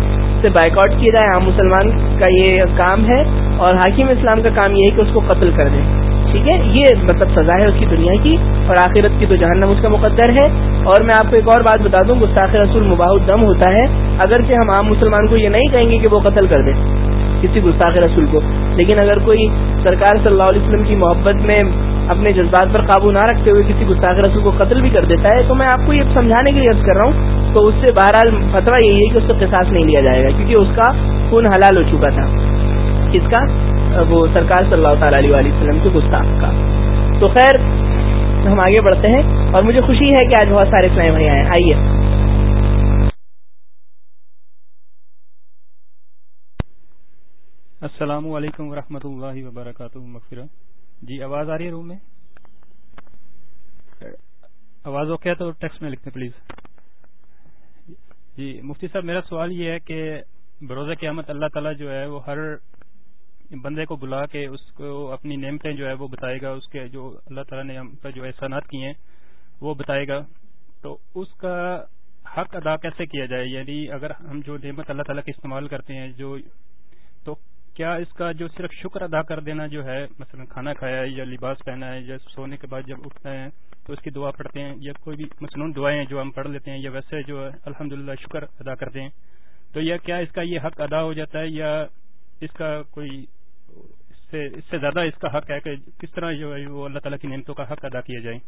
سے بائک آؤٹ کیا جائے، عام مسلمان کا یہ کام ہے اور حاکم اسلام کا کام یہ ہے کہ اس کو قتل کر دیں۔ ٹھیک ہے؟ یہ مطلب سزا ہے اس کی دنیا کی اور آخرت کی تو جہنم اس کا مقدر ہے۔ اور میں آپ کو ایک اور بات بتا دوں، گستاخ رسول مباح الدم ہوتا ہے۔ اگر کہ ہم عام مسلمان کو یہ نہیں کہیں گے کہ وہ قتل کر دے کسی گستاخ رسول کو۔ لیکن اگر کوئی سرکار صلی اللہ علیہ وسلم کی محبت میں اپنے جذبات پر قابو نہ رکھتے ہوئے کسی گستاخ رسول کو قتل بھی کر دیتا ہے، تو میں آپ کو یہ سمجھانے کے لیے عرض کر رہا ہوں تو اس سے بہرحال فتویٰ یہی ہے کہ اس کو قصاص نہیں لیا جائے گا، کیونکہ اس کا خون حلال ہو چکا تھا۔ کس کا؟ وہ سرکار صلی اللہ تعالی علیہ وسلم کے گستاخ کا۔ تو خیر، ہم آگے بڑھتے ہیں اور مجھے خوشی ہے کہ آج بہت سارے سنائے بھائی آئے آئیے۔ السلام علیکم ورحمۃ اللہ وبرکاتہ، مغفرہ۔ جی آواز آ رہی ہے روم میں؟ آواز اوکے تو ٹیکسٹ میں لکھتے پلیز۔ جی مفتی صاحب، میرا سوال یہ ہے کہ بروز قیامت اللہ تعالیٰ جو ہے وہ ہر بندے کو بلا کے اس کو اپنی نعمتیں جو ہے وہ بتائے گا، اس کے جو اللہ تعالیٰ نے ہم پر جو احسانات کیے ہیں، وہ بتائے گا۔ تو اس کا حق ادا کیسے کیا جائے؟ یعنی اگر ہم جو نعمت اللہ تعالیٰ کی استعمال کرتے ہیں، جو تو کیا اس کا جو صرف شکر ادا کر دینا جو ہے، مثلا کھانا کھایا ہے یا لباس پہنا ہے یا سونے کے بعد جب اٹھتے ہیں تو اس کی دعا پڑھتے ہیں یا کوئی بھی مصنون دعائیں جو ہم پڑھ لیتے ہیں یا ویسے جو ہے الحمد شکر ادا کرتے ہیں، تو یہ کیا اس کا یہ حق ادا ہو جاتا ہے یا اس کا کوئی اس سے اس سے زیادہ اس کا حق ہے کہ کس طرح جو ہے وہ اللہ تعالیٰ کی نعمتوں کا حق ادا کیا جائے؟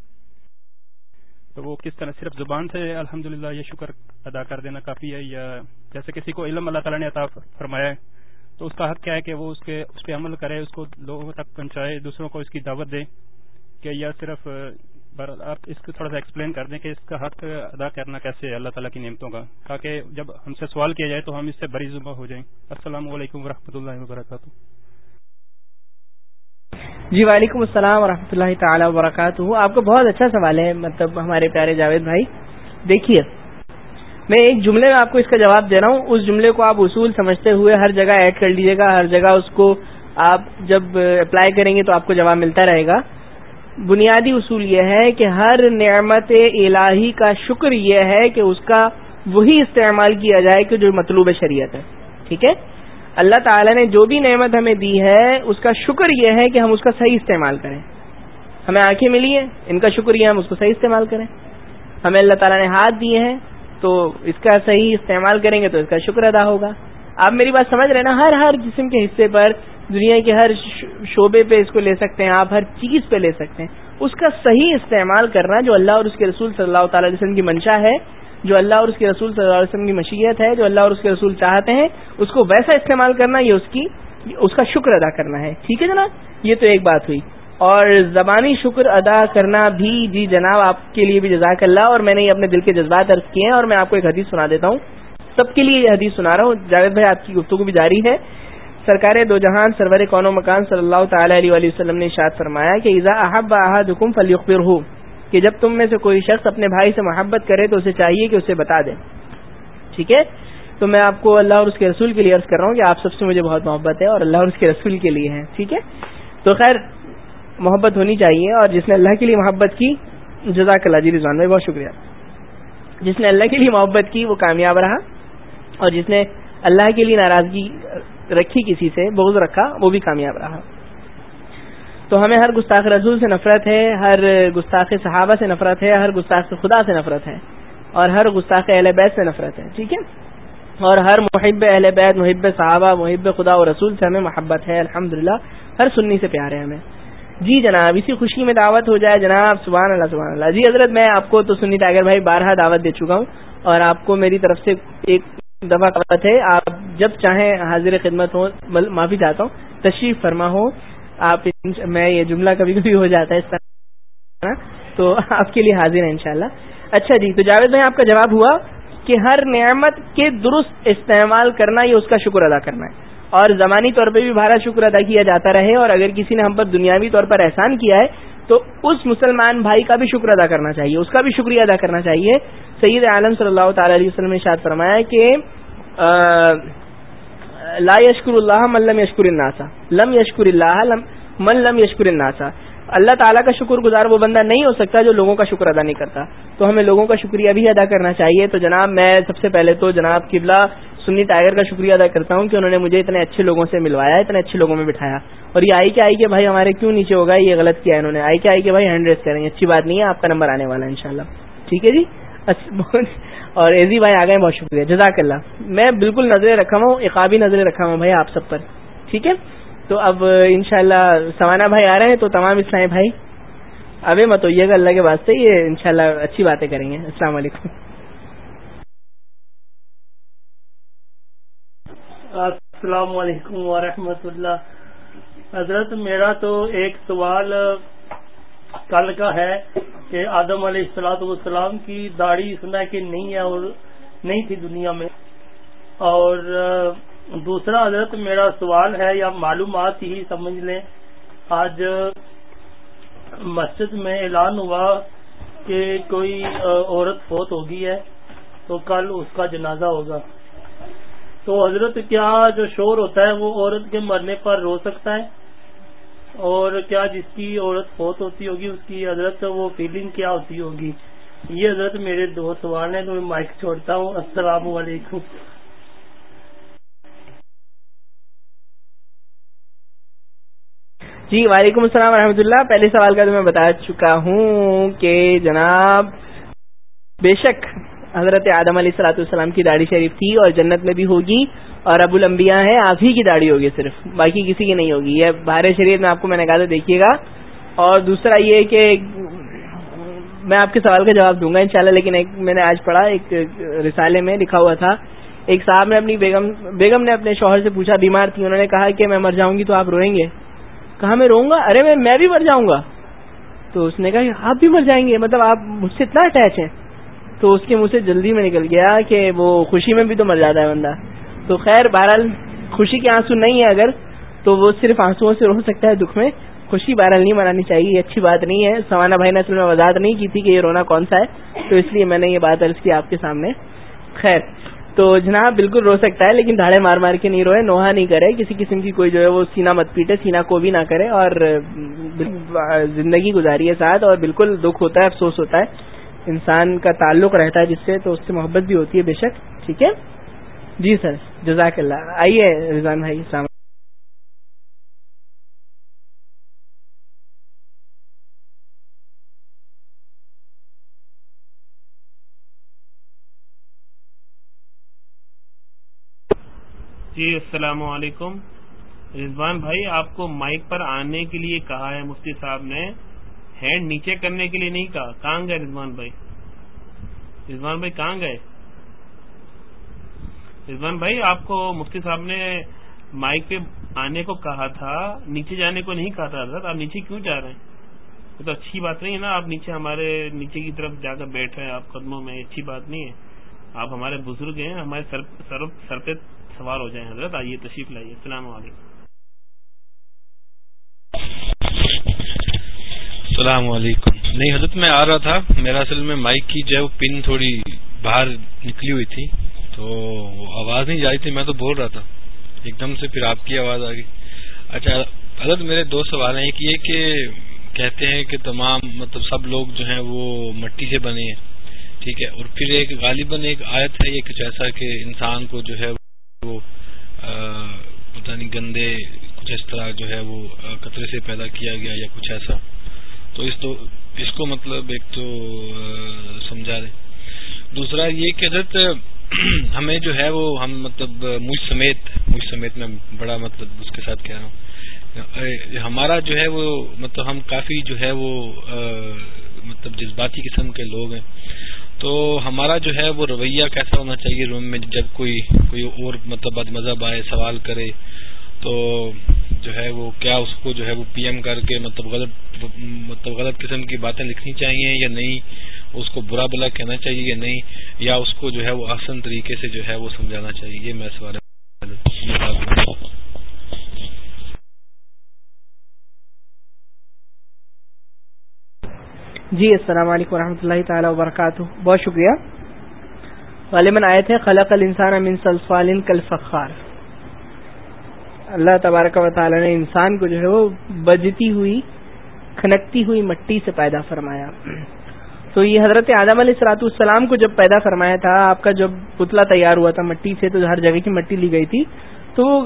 تو وہ کس طرح صرف زبان سے الحمد یہ شکر ادا کر دینا کافی ہے یا جیسے کسی کو علم اللہ تعالیٰ نے عطا فرمایا ہے تو اس کا حق کیا ہے کہ وہ اس کے اس پہ عمل کرے، اس کو لوگوں تک پہنچائے، دوسروں کو اس کی دعوت دے کہ یا صرف آپ اس کو تھوڑا سا ایکسپلین کر دیں کہ اس کا حق ادا کرنا کیسے ہے، اللہ تعالیٰ کی نعمتوں کا، تاکہ جب ہم سے سوال کیا جائے تو ہم اس سے بری زبہ ہو جائیں۔ السلام علیکم و اللہ وبرکاتہ۔ جی وعلیکم السلام و اللہ تعالی وبرکاتہ۔ آپ کو بہت اچھا سوال ہے مطلب ہمارے پیارے جاوید بھائی۔ دیکھیے میں ایک جملے میں آپ کو اس کا جواب دے رہا ہوں۔ اس جملے کو آپ اصول سمجھتے ہوئے ہر جگہ ایڈ کر لیجیے گا۔ ہر جگہ اس کو آپ جب اپلائی کریں گے تو آپ کو جواب ملتا رہے گا۔ بنیادی اصول یہ ہے کہ ہر نعمت الہی کا شکر یہ ہے کہ اس کا وہی استعمال کیا جائے کہ جو مطلوب شریعت ہے۔ ٹھیک ہے؟ اللہ تعالی نے جو بھی نعمت ہمیں دی ہے، اس کا شکر یہ ہے کہ ہم اس کا صحیح استعمال کریں۔ ہمیں آنکھیں ملی ہیں، ان کا شکر یہ ہم اس کو صحیح استعمال کریں۔ ہمیں اللہ تعالیٰ نے ہاتھ دیے ہیں تو اس کا صحیح استعمال کریں گے تو اس کا شکر ادا ہوگا۔ آپ میری بات سمجھ رہے ہیں نا؟ ہر ہر جسم کے حصے پر، دنیا کے ہر شعبے پہ اس کو لے سکتے ہیں، آپ ہر چیز پہ لے سکتے ہیں۔ اس کا صحیح استعمال کرنا جو اللہ اور اس کے رسول صلی اللہ تعالی وسلم کی منشا ہے، جو اللہ اور اس کے رسول صلی اللہ علیہ وسلم کی مشیت ہے، جو اللہ اور اس کے رسول چاہتے ہیں، اس کو ویسا استعمال کرنا یہ اس کی اس کا شکر ادا کرنا ہے۔ ٹھیک ہے جناب؟ یہ تو ایک بات ہوئی۔ اور زبانی شکر ادا کرنا بھی جی جناب، آپ کے لیے بھی جزاک اللہ۔ اور میں نے یہ اپنے دل کے جذبات عرض کیے ہیں اور میں آپ کو ایک حدیث سنا دیتا ہوں۔ سب کے لیے یہ حدیث سنا رہا ہوں۔ جاوید بھائی، آپ کی گفتگو بھی جاری ہے۔ سرکار دو جہان، سرور کون و مکان صلی اللہ تعالی علیہ وسلم نے اشاد فرمایا کہ ایزا احب احد حکم فلیخبر ہو کہ جب تم میں سے کوئی شخص اپنے بھائی سے محبت کرے تو اسے چاہیے کہ اسے بتا دیں ٹھیک ہے؟ تو میں آپ کو اللہ اور اس کے رسول کے لیے عرض کر رہا ہوں کہ آپ سب سے مجھے بہت محبت ہے اور اللہ اور اس کے رسول کے لیے ہے ٹھیک ہے؟ تو خیر محبت ہونی چاہیے اور جس نے اللہ کے لیے محبت کی، جزاک اللہ جی رضوان بھائی، بہت شکریہ۔ جس نے اللہ کے لیے محبت کی، وہ کامیاب رہا۔ اور جس نے اللہ کے لیے ناراضگی رکھی کسی سے، بغض رکھا، وہ بھی کامیاب رہا۔ تو ہمیں ہر گستاخ رسول سے نفرت ہے، ہر گستاخ صحابہ سے نفرت ہے، ہر گستاخ خدا سے نفرت ہے، اور ہر گستاخ اہل بیت سے نفرت ہے، ٹھیک ہے؟ اور ہر محب اہل بیت، محب صحابہ، محب خدا و رسول سے ہمیں محبت ہے الحمد ہر سنی سے پیار ہے ہمیں۔ جی جناب، اسی خوشی میں دعوت ہو جائے جناب، سبحان اللہ سبحان اللہ۔ جی حضرت، میں آپ کو تو سنی ٹائگر بھائی بارہ دعوت دے چکا ہوں اور آپ کو میری طرف سے ایک دفعہ دعوت ہے۔ آپ جب چاہیں حاضر خدمت ہوں معافی چاہتا ہوں۔ تشریف فرما ہو۔ آپ میں یہ جملہ کبھی کبھی ہو جاتا ہے اس طرح۔ تو آپ کے لیے حاضر ہیں انشاءاللہ۔ اچھا جی تو جاوید بھائی، آپ کا جواب ہوا کہ ہر نعمت کے درست استعمال کرنا یہ اس کا شکر ادا کرنا ہے۔ اور زمانی طور پہ بھی بھارا شکر ادا کیا جاتا رہے اور اگر کسی نے ہم پر دنیاوی طور پر احسان کیا ہے، تو اس مسلمان بھائی کا بھی شکر ادا کرنا چاہیے، اس کا بھی شکریہ ادا کرنا چاہیے۔ سید عالم صلی اللہ تعالی علیہ وسلم نے شاد فرمایا کہ لا یشکر اللہ ملم یشکر الناسا لم یشکر اللہ من لم یشکر الناسا اللہ تعالیٰ کا شکر گزار وہ بندہ نہیں ہو سکتا جو لوگوں کا شکر ادا نہیں کرتا۔ تو ہمیں لوگوں کا شکریہ بھی ادا کرنا چاہیے۔ تو جناب، میں سب سے پہلے تو جناب قبلہ سنی ٹائگر کا شکریہ ادا کرتا ہوں کہ انہوں نے مجھے اتنے اچھے لوگوں سے ملوایا، اتنے اچھے لوگوں میں بٹھایا۔ اور یہ آئی کے آئی کے بھائی ہمارے کیوں نیچے ہوگا یہ غلط کیا ہے انہوں نے؟ آئی کے آئی کے بھائی ہینڈ ریس کریں گے اچھی بات نہیں ہے، آپ کا نمبر آنے والا ہے انشاءاللہ۔ ٹھیک ہے جی؟ اور ایزی بھائی آ گئے بہت شکریہ۔ جزاک اللہ۔ میں بالکل نظریں رکھا ہوں عقابی نظریں رکھا ہوں بھائی آپ سب پر۔ ٹھیک ہے؟ تو اب انشاءاللہ سوانا بھائی آ رہے ہیں، تو تمام اسلام بھائی۔ ابھی مت ہوئیے گا اللہ کے واسطے، یہ انشاءاللہ اچھی باتیں کریں گے۔ السلام علیکم۔ السلام علیکم ورحمۃ اللہ۔ حضرت، میرا تو ایک سوال کل کا ہے کہ آدم علیہ السلاۃ والسلام کی داڑھی سنا کہ نہیں ہے اور نہیں تھی دنیا میں۔ اور دوسرا، حضرت، میرا سوال ہے یا معلومات ہی سمجھ لیں۔ آج مسجد میں اعلان ہوا کہ کوئی عورت فوت ہوگی ہے تو کل اس کا جنازہ ہوگا۔ تو حضرت کیا جو شور ہوتا ہے وہ عورت کے مرنے پر رو سکتا ہے؟ اور کیا جس کی عورت فوت ہوتی ہوگی، اس کی حضرت وہ فیلنگ کیا ہوتی ہوگی؟ یہ حضرت میرے دو سوال ہیں تو میں مائک چھوڑتا ہوں۔ السلام علیکم۔ جی وعلیکم السلام ورحمۃ اللہ۔ پہلے سوال کا تو میں بتا چکا ہوں کہ جناب، بے شک حضرت آدم علیہ السلاۃ السلام کی داڑھی شریف تھی اور جنت میں بھی ہوگی اور ابو الانبیاء ہے آپ ہی کی داڑھی ہوگی صرف، باقی کسی کی نہیں ہوگی۔ یہ بہار شریف میں آپ کو میں نے کہا تھا، دیکھیے گا۔ اور دوسرا یہ کہ میں آپ کے سوال کا جواب دوں گا انشاءاللہ، لیکن ایک میں نے آج پڑھا، ایک رسالے میں لکھا ہوا تھا۔ ایک صاحب نے اپنی بیگم بیگم نے اپنے شوہر سے پوچھا، بیمار تھی، انہوں نے کہا کہ میں مر جاؤں گی تو آپ روئیں گے۔ کہا، میں روؤں گا؟ ارے، میں میں بھی مر جاؤں گا۔ تو اس نے کہا کہ آپ بھی مر جائیں گے مطلب آپ مجھ سے اتنا اٹیچ ہیں۔ تو اس کے منہ سے جلدی میں نکل گیا کہ وہ خوشی میں بھی تو مر جاتا ہے بندہ۔ تو خیر، بہرحال خوشی کے آنسو نہیں ہے اگر، تو وہ صرف آنسو سے رو سکتا ہے دکھ میں۔ خوشی بہرحال نہیں منانی چاہیے، یہ اچھی بات نہیں ہے۔ سوانا بھائی نے اصل میں وضاحت نہیں کی تھی کہ یہ رونا کون سا ہے، تو اس لیے میں نے یہ بات عرض کی آپ کے سامنے۔ خیر، تو جناب بالکل رو سکتا ہے، لیکن دھاڑے مار مار کے نہیں روئے نوحا نہیں کرے۔ کسی قسم کی کوئی جو ہے وہ سینا مت پیٹے سینا کو بھی نہ کرے اور زندگی گزاری ہے ساتھ اور بالکل دکھ ہوتا ہے، افسوس ہوتا ہے۔ انسان کا تعلق رہتا ہے جس سے، تو اس سے محبت بھی ہوتی ہے بے شک، ٹھیک ہے؟ جی سر، جزاک اللہ۔ آئیے رضوان بھائی، السلام جی السلام علیکم۔ رضوان بھائی، آپ کو مائک پر آنے کے لیے کہا ہے مفتی صاحب نے۔ ہینڈ نیچے کرنے کے لیے نہیں کہا، کہاں گئے رضوان بھائی؟ رضوان بھائی کہاں گئے؟ رضوان بھائی، آپ کو مفتی صاحب نے مائک پہ آنے کو کہا تھا، نیچے جانے کو نہیں کہا تھا، حضرت، آپ نیچے کیوں جا رہے ہیں؟ یہ تو اچھی بات نہیں ہے نا، آپ نیچے ہمارے نیچے کی طرف جا کر بیٹھ رہے ہیں، آپ قدموں میں اچھی بات نہیں ہے۔ آپ ہمارے بزرگ ہیں، ہمارے سر سر پہ سوار ہو جائیں، حضرت، آئیے تشریف لائیے، السلام علیکم۔ السلام علیکم۔ نہیں، حضرت میں آ رہا تھا۔ میرا اصل میں مائک کی جو ہے وہ پن تھوڑی باہر نکلی ہوئی تھی۔ تو آواز نہیں جا رہی تھی، میں تو بول رہا تھا۔ ایک دم سے پھر آپ کی آواز آ گئی۔ اچھا حضرت میرے دو سوال ہیں۔ ایک یہ کہ کہتے ہیں کہ تمام مطلب سب لوگ جو ہیں وہ مٹی سے بنے ہیں۔ ٹھیک ہے، اور پھر ایک غالباً ایک آیت ہے یہ کچھ ایسا کہ انسان کو جو ہے وہ پتہ نہیں گندے کچھ اس طرح جو ہے وہ قطرے سے پیدا کیا گیا یا کچھ ایسا۔ تو اس تو اس کو مطلب ایک تو سمجھا دیں۔ دوسرا یہ کہ حضرت، ہمیں جو ہے وہ ہم مطلب مجھ سمیت مجھ سمیت میں بڑا مطلب اس کے ساتھ کہہ رہا ہوں۔ ہمارا جو ہے وہ مطلب ہم کافی جو ہے وہ مطلب جذباتی قسم کے لوگ ہیں۔ تو ہمارا جو ہے وہ رویہ کیسا ہونا چاہیے روم میں جب کوئی کوئی اور مطلب بد مذہب آئے سوال کرے، تو جو ہے وہ کیا اس کو جو ہے وہ پی ایم کر کے مطلب غلط مطلب غلط قسم کی باتیں لکھنی چاہیے یا نہیں؟ اس کو برا بلا کہنا چاہیے یا نہیں؟ یا اس کو جو ہے وہ آسن طریقے سے جو ہے وہ سمجھانا چاہیے؟ یہ میں سوال جی السلام علیکم و اللہ تعالی وبرکاتہ۔ بہت شکریہ۔ غالباً آئے تھے، خلق الانسان من صلصال کل فخار اللہ تبارک و تعالی نے انسان کو جو ہے وہ بجتی ہوئی، کھنکتی ہوئی مٹی سے پیدا فرمایا۔ تو یہ حضرت آدم علیہ سلاۃ السلام کو جب پیدا فرمایا تھا، آپ کا جب پتلا تیار ہوا تھا مٹی سے، تو ہر جگہ کی مٹی لی گئی تھی۔ تو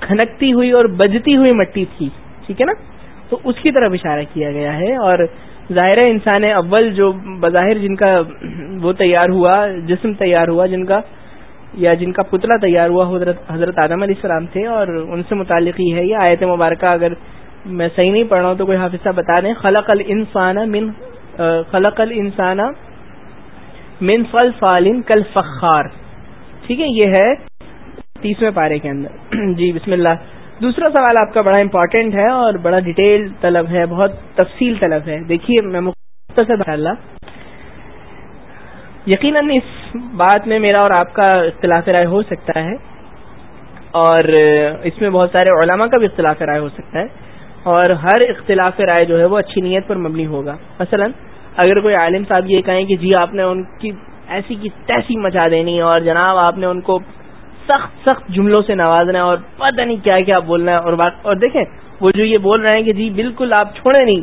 کھنکتی ہوئی اور بجتی ہوئی مٹی تھی، ٹھیک ہے نا؟ تو اس کی طرف اشارہ کیا گیا ہے۔ اور ظاہر انسان اول جو بظاہر جن کا وہ تیار ہوا، جسم تیار ہوا، جن کا یا جن کا پتلا تیار ہوا حضرت حضرت آدم علیہ السلام تھے اور ان سے متعلق ہی ہے یہ آیت مبارکہ، اگر میں صحیح نہیں پڑھ رہا ہوں تو کوئی حافظہ بتا دیں۔ خلق الانسان من خلق الانسان من فلفال کل فخار ٹھیک ہے، یہ ہے تیسویں پارے کے اندر۔ جی بسم اللہ۔ دوسرا سوال آپ کا بڑا امپورٹنٹ ہے اور بڑا ڈیٹیل طلب ہے، بہت تفصیل طلب ہے۔ دیکھیے، میں مختصر اللہ یقیناً اس بات میں میرا اور آپ کا اختلاف رائے ہو سکتا ہے اور اس میں بہت سارے علماء کا بھی اختلاف رائے ہو سکتا ہے اور ہر اختلاف رائے جو ہے وہ اچھی نیت پر مبنی ہوگا۔ مثلا اگر کوئی عالم صاحب یہ کہیں کہ جی آپ نے ان کی ایسی کی تیسی مچا دینی اور جناب آپ نے ان کو سخت سخت جملوں سے نوازنا ہے اور پتہ نہیں کیا کیا بولنا ہے اور بات اور دیکھیں وہ جو یہ بول رہے ہیں کہ جی بالکل آپ چھوڑیں نہیں،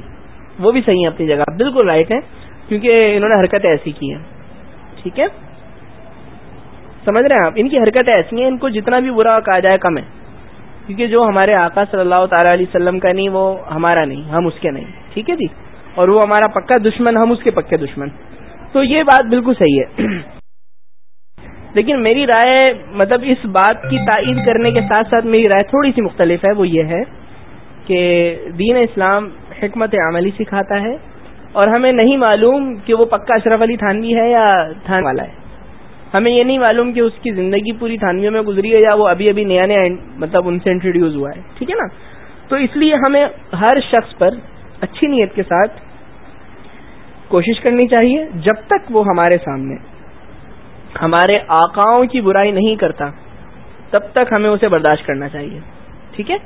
وہ بھی صحیح ہے اپنی جگہ، بالکل رائٹ ہے کیونکہ انہوں نے حرکتیں ایسی کی ہیں۔ ٹھیک ہے؟ سمجھ رہے ہیں آپ؟ ان کی حرکتیں ایسی ہیں، ان کو جتنا بھی برا کہا جائے کم ہے۔ کیونکہ جو ہمارے آقا صلی اللہ تعالی علیہ وسلم کا نہیں، وہ ہمارا نہیں، ہم اس کے نہیں۔ ٹھیک ہے جی؟ اور وہ ہمارا پکا دشمن، ہم اس کے پکے دشمن۔ تو یہ بات بالکل صحیح ہے۔ لیکن میری رائے مطلب اس بات کی تائید کرنے کے ساتھ ساتھ میری رائے تھوڑی سی مختلف ہے۔ وہ یہ ہے کہ دین اسلام حکمت عملی سکھاتا ہے۔ اور ہمیں نہیں معلوم کہ وہ پکا اشرف علی تھانوی ہے یا تھان والا ہے۔ ہمیں یہ نہیں معلوم کہ اس کی زندگی پوری تھانویوں میں گزری ہے یا وہ ابھی ابھی نیا نیا مطلب ان سے انٹروڈیوس ہوا ہے، ٹھیک ہے نا؟ تو اس لیے ہمیں ہر شخص پر اچھی نیت کے ساتھ کوشش کرنی چاہیے جب تک وہ ہمارے سامنے، ہمارے آقاؤں کی برائی نہیں کرتا، تب تک ہمیں اسے برداشت کرنا چاہیے، ٹھیک ہے؟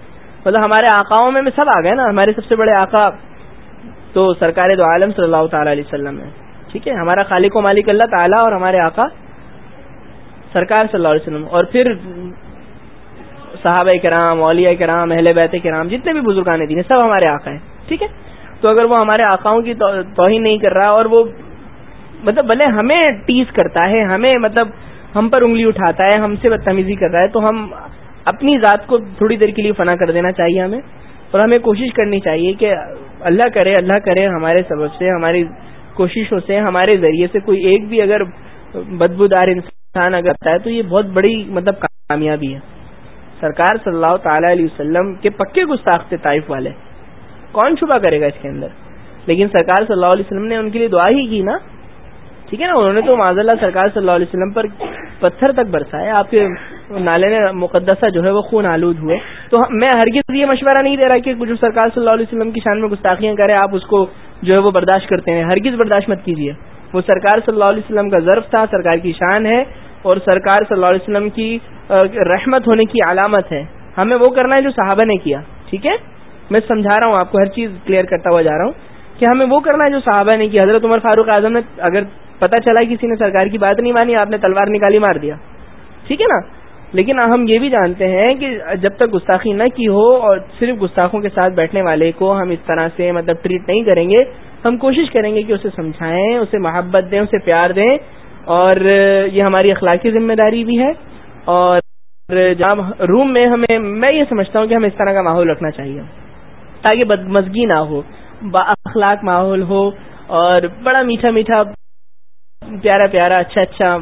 مطلب ہمارے آقاؤں میں سب آ گئے نا، ہمارے سب سے بڑے آقا تو سرکار دو عالم صلی اللہ تعالی علیہ وسلم ہے۔ ٹھیک ہے؟ ہمارا خالق و مالک اللہ تعالیٰ اور ہمارے آقا سرکار صلی اللہ علیہ وسلم۔ اور پھر صحابہ کرام، اولیاء کرام، اہل بیت کرام، جتنے بھی بزرگان دین سب ہمارے آقا ہیں۔ ٹھیک ہے؟ تو اگر وہ ہمارے آقاؤں کی توہین نہیں کر رہا اور وہ مطلب بھلے ہمیں ٹیز کرتا ہے، ہمیں مطلب ہم پر انگلی اٹھاتا ہے، ہم سے بدتمیزی کر رہا ہے، تو ہم اپنی ذات کو تھوڑی دیر کے لیے فنا کر دینا چاہیے ہمیں۔ اور ہمیں کوشش کرنی چاہیے کہ اللہ کرے اللہ کرے، ہمارے سبب سے، ہماری کوششوں سے، ہمارے ذریعے سے کوئی ایک بھی اگر بدبودار انسان اگر آتا ہے تو یہ بہت بڑی مطلب کامیابی ہے۔ سرکار صلی اللہ تعالی علیہ وسلم کے پکے گستاخ تھے طائف والے۔ کون چھپا کرے گا اس کے اندر؟ لیکن سرکار صلی اللہ علیہ وسلم نے ان کے لیے دعا ہی کی نا۔ ٹھیک ہے نا؟ انہوں نے تو معذ اللہ سرکار صلی اللہ علیہ وسلم پر پتھر تک برسائے آپ کے نالے نے مقدسہ جو ہے وہ خون آلود ہوئے۔ تو میں ہرگز یہ مشورہ نہیں دے رہا کہ جو سرکار صلی اللہ علیہ وسلم کی شان میں گستاخیاں کرے آپ اس کو جو ہے وہ برداشت کرتے ہیں۔ ہرگز برداشت مت کیجیے وہ سرکار صلی اللہ علیہ وسلم کا ضرف تھا، سرکار کی شان ہے اور سرکار صلی اللہ علیہ وسلم کی رحمت ہونے کی علامت ہے۔ ہمیں وہ کرنا ہے جو صحابہ نے کیا، ٹھیک ہے؟ میں سمجھا رہا ہوں، آپ کو ہر چیز کلیئر کرتا ہوا جا رہا ہوں کہ ہمیں وہ کرنا ہے جو صحابہ نے کیا۔ حضرت عمر فاروق اعظم نے اگر پتا چلا کسی نے سرکار کی بات نہیں مانی، آپ نے تلوار نکالی مار دیا۔ ٹھیک ہے نا؟ لیکن ہم یہ بھی جانتے ہیں کہ جب تک گستاخی نہ کی ہو اور صرف گستاخوں کے ساتھ بیٹھنے والے کو ہم اس طرح سے مطلب ٹریٹ نہیں کریں گے، ہم کوشش کریں گے کہ اسے سمجھائیں، اسے محبت دیں، اسے پیار دیں اور یہ ہماری اخلاقی ذمہ داری بھی ہے۔ اور جہاں روم میں ہمیں، میں یہ سمجھتا ہوں کہ ہمیں اس طرح کا ماحول رکھنا چاہیے تاکہ بدمزگی نہ ہو، با اخلاق ماحول ہو اور بڑا میٹھا میٹھا، پیارا پیارا اچھا اچھا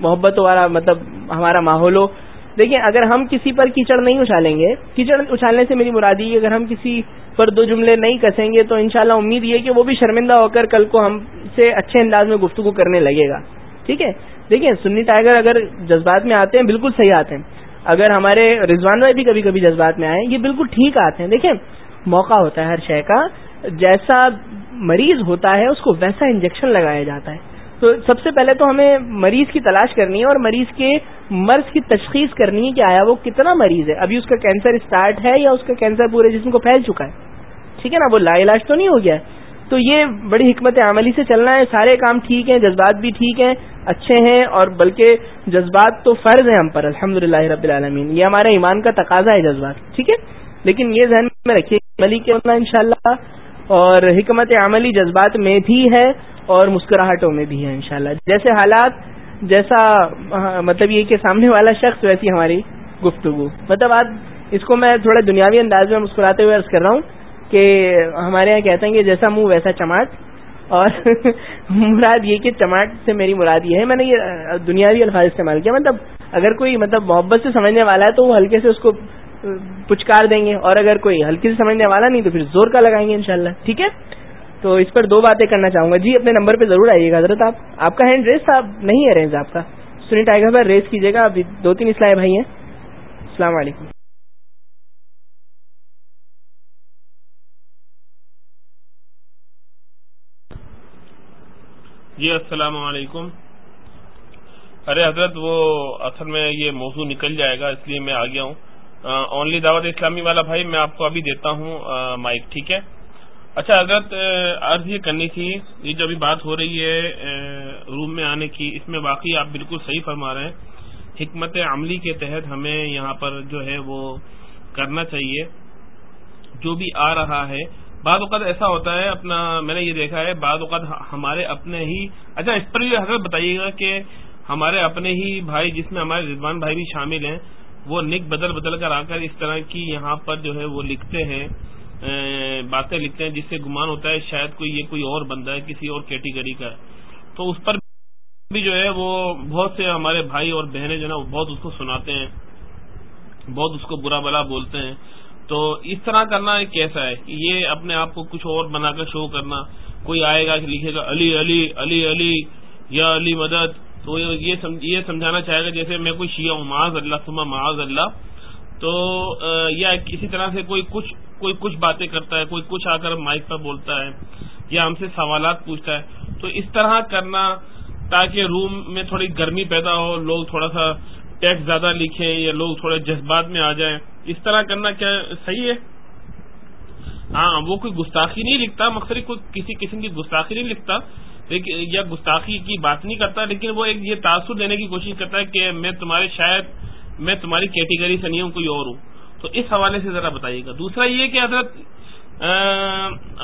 محبت والا مطلب ہمارا ماحول ہو۔ دیکھیں، اگر ہم کسی پر کیچڑ نہیں اچھالیں گے، کیچڑ اچھالنے سے میری مرادی اگر ہم کسی پر دو جملے نہیں کسیں گے، تو انشاءاللہ امید یہ کہ وہ بھی شرمندہ ہو کر کل کو ہم سے اچھے انداز میں گفتگو کرنے لگے گا۔ ٹھیک ہے؟ دیکھیں، سنی ٹائیگر اگر جذبات میں آتے ہیں، بالکل صحیح آتے ہیں۔ اگر ہمارے رضوان بھائی بھی کبھی کبھی جذبات میں آئے یہ بالکل ٹھیک آتے ہیں۔ دیکھیں، موقع ہوتا ہے ہر شے کا، جیسا مریض ہوتا ہے، اس کو ویسا انجیکشن لگایا جاتا ہے۔ تو سب سے پہلے تو ہمیں مریض کی تلاش کرنی ہے اور مریض کے مرض کی تشخیص کرنی ہے کہ آیا وہ کتنا مریض ہے۔ ابھی اس کا کینسر اسٹارٹ ہے یا اس کا کینسر پورے جسم کو پھیل چکا ہے؟ ٹھیک ہے نا؟ وہ لا علاج تو نہیں ہو گیا۔ تو یہ بڑی حکمت عملی سے چلنا ہے۔ سارے کام ٹھیک ہیں، جذبات بھی ٹھیک ہیں، اچھے ہیں اور بلکہ جذبات تو فرض ہیں ہم پر۔ الحمد رب العالمین۔ یہ ہمارے ایمان کا تقاضا ہے جذبات۔ ٹھیک ہے؟ لیکن یہ ذہن میں رکھیے، عملی کے ان شاء اللہ اور حکمت عملی جذبات میں بھی ہے۔ اور مسکراہٹوں میں بھی ہے انشاءاللہ۔ جیسے حالات، جیسا مطلب یہ کہ سامنے والا شخص ویسی ہماری گفتگو۔ مطلب آج اس کو میں تھوڑا دنیاوی انداز میں مسکراتے ہوئے عرض کر رہا ہوں کہ ہمارے یہاں کہتے ہیں کہ جیسا منہ ویسا چماٹ۔ اور مراد یہ کہ چماٹ سے میری مراد یہ ہے۔ میں نے یہ دنیاوی الفاظ استعمال کیا۔ مطلب اگر کوئی مطلب محبت سے سمجھنے والا ہے تو وہ ہلکے سے اس کو پچکار دیں گے۔ اور اگر کوئی ہلکے سے سمجھنے والا نہیں تو پھر زور کا لگائیں گے انشاءاللہ۔ ٹھیک ہے؟ تو اس پر دو باتیں کرنا چاہوں گا۔ جی اپنے نمبر پہ ضرور آئیے گا۔ حضرت، آپ آپ کا ہینڈ ریس تھا، نہیں ہے رینج آپ کا۔ سنی ٹائیگر پر ریس کیجیے گا۔ ابھی دو تین اسلام بھائی ہیں۔ السلام علیکم۔ جی السلام علیکم۔ ارے حضرت، وہ اصل میں یہ موضوع نکل جائے گا، اس لیے میں آ گیا ہوں اونلی دعوت اسلامی والا بھائی، میں آپ کو ابھی دیتا ہوں مائک ٹھیک ہے؟ اچھا حضرت عرض یہ کرنی تھی، یہ جو ابھی بات ہو رہی ہے روم میں آنے کی، اس میں واقعی آپ بالکل صحیح فرما رہے ہیں۔ حکمت عملی کے تحت ہمیں یہاں پر جو ہے وہ کرنا چاہیے۔ جو بھی آ رہا ہے، بعض اوقات ایسا ہوتا ہے، اپنا، میں نے یہ دیکھا ہے، بعض اوقات ہمارے اپنے ہی اچھا اس پر بھی حضرت بتائیے گا کہ ہمارے اپنے ہی بھائی، جس میں ہمارے رضوان بھائی بھی شامل ہیں، وہ نک بدل بدل کر آ کر اس طرح کی یہاں پر جو ہے وہ لکھتے ہیں۔ باتیں لکھتے ہیں جس سے گمان ہوتا ہے شاید کوئی یہ کوئی اور بندہ ہے، کسی اور کیٹیگری کا ہے۔ تو اس پر بھی جو ہے وہ بہت سے ہمارے بھائی اور بہنیں جو نا بہت اس کو سناتے ہیں، بہت اس کو برا بلا بولتے ہیں۔ تو اس طرح کرنا کیسا ہے یہ اپنے آپ کو کچھ اور بنا کر شو کرنا۔ کوئی آئے گا کہ لکھے گا، علی علی علی علی، یا علی مدد۔ تو یہ سمجھانا چاہے گا جیسے میں کوئی شیعہ ہوں، معاذ اللہ سما معاذ اللہ۔ تو یا کسی طرح سے کوئی کچھ کوئی کچھ باتیں کرتا ہے، کوئی کچھ آ کر مائک پر بولتا ہے یا ہم سے سوالات پوچھتا ہے، تو اس طرح کرنا تاکہ روم میں تھوڑی گرمی پیدا ہو، لوگ تھوڑا سا ٹیکس زیادہ لکھیں یا لوگ تھوڑے جذبات میں آ جائیں۔ اس طرح کرنا کیا صحیح ہے؟ ہاں وہ کوئی گستاخی نہیں لکھتا مقصد کوئی کسی قسم کی گستاخی نہیں لکھتا، لیکن یا گستاخی کی بات نہیں کرتا، لیکن وہ ایک یہ تاثر دینے کی کوشش کرتا ہے کہ میں تمہارے شاید میں تمہاری کیٹیگری سے نہیں ہوں، کوئی اور ہوں۔ تو اس حوالے سے ذرا بتائیے گا۔ دوسرا یہ کہ حضرت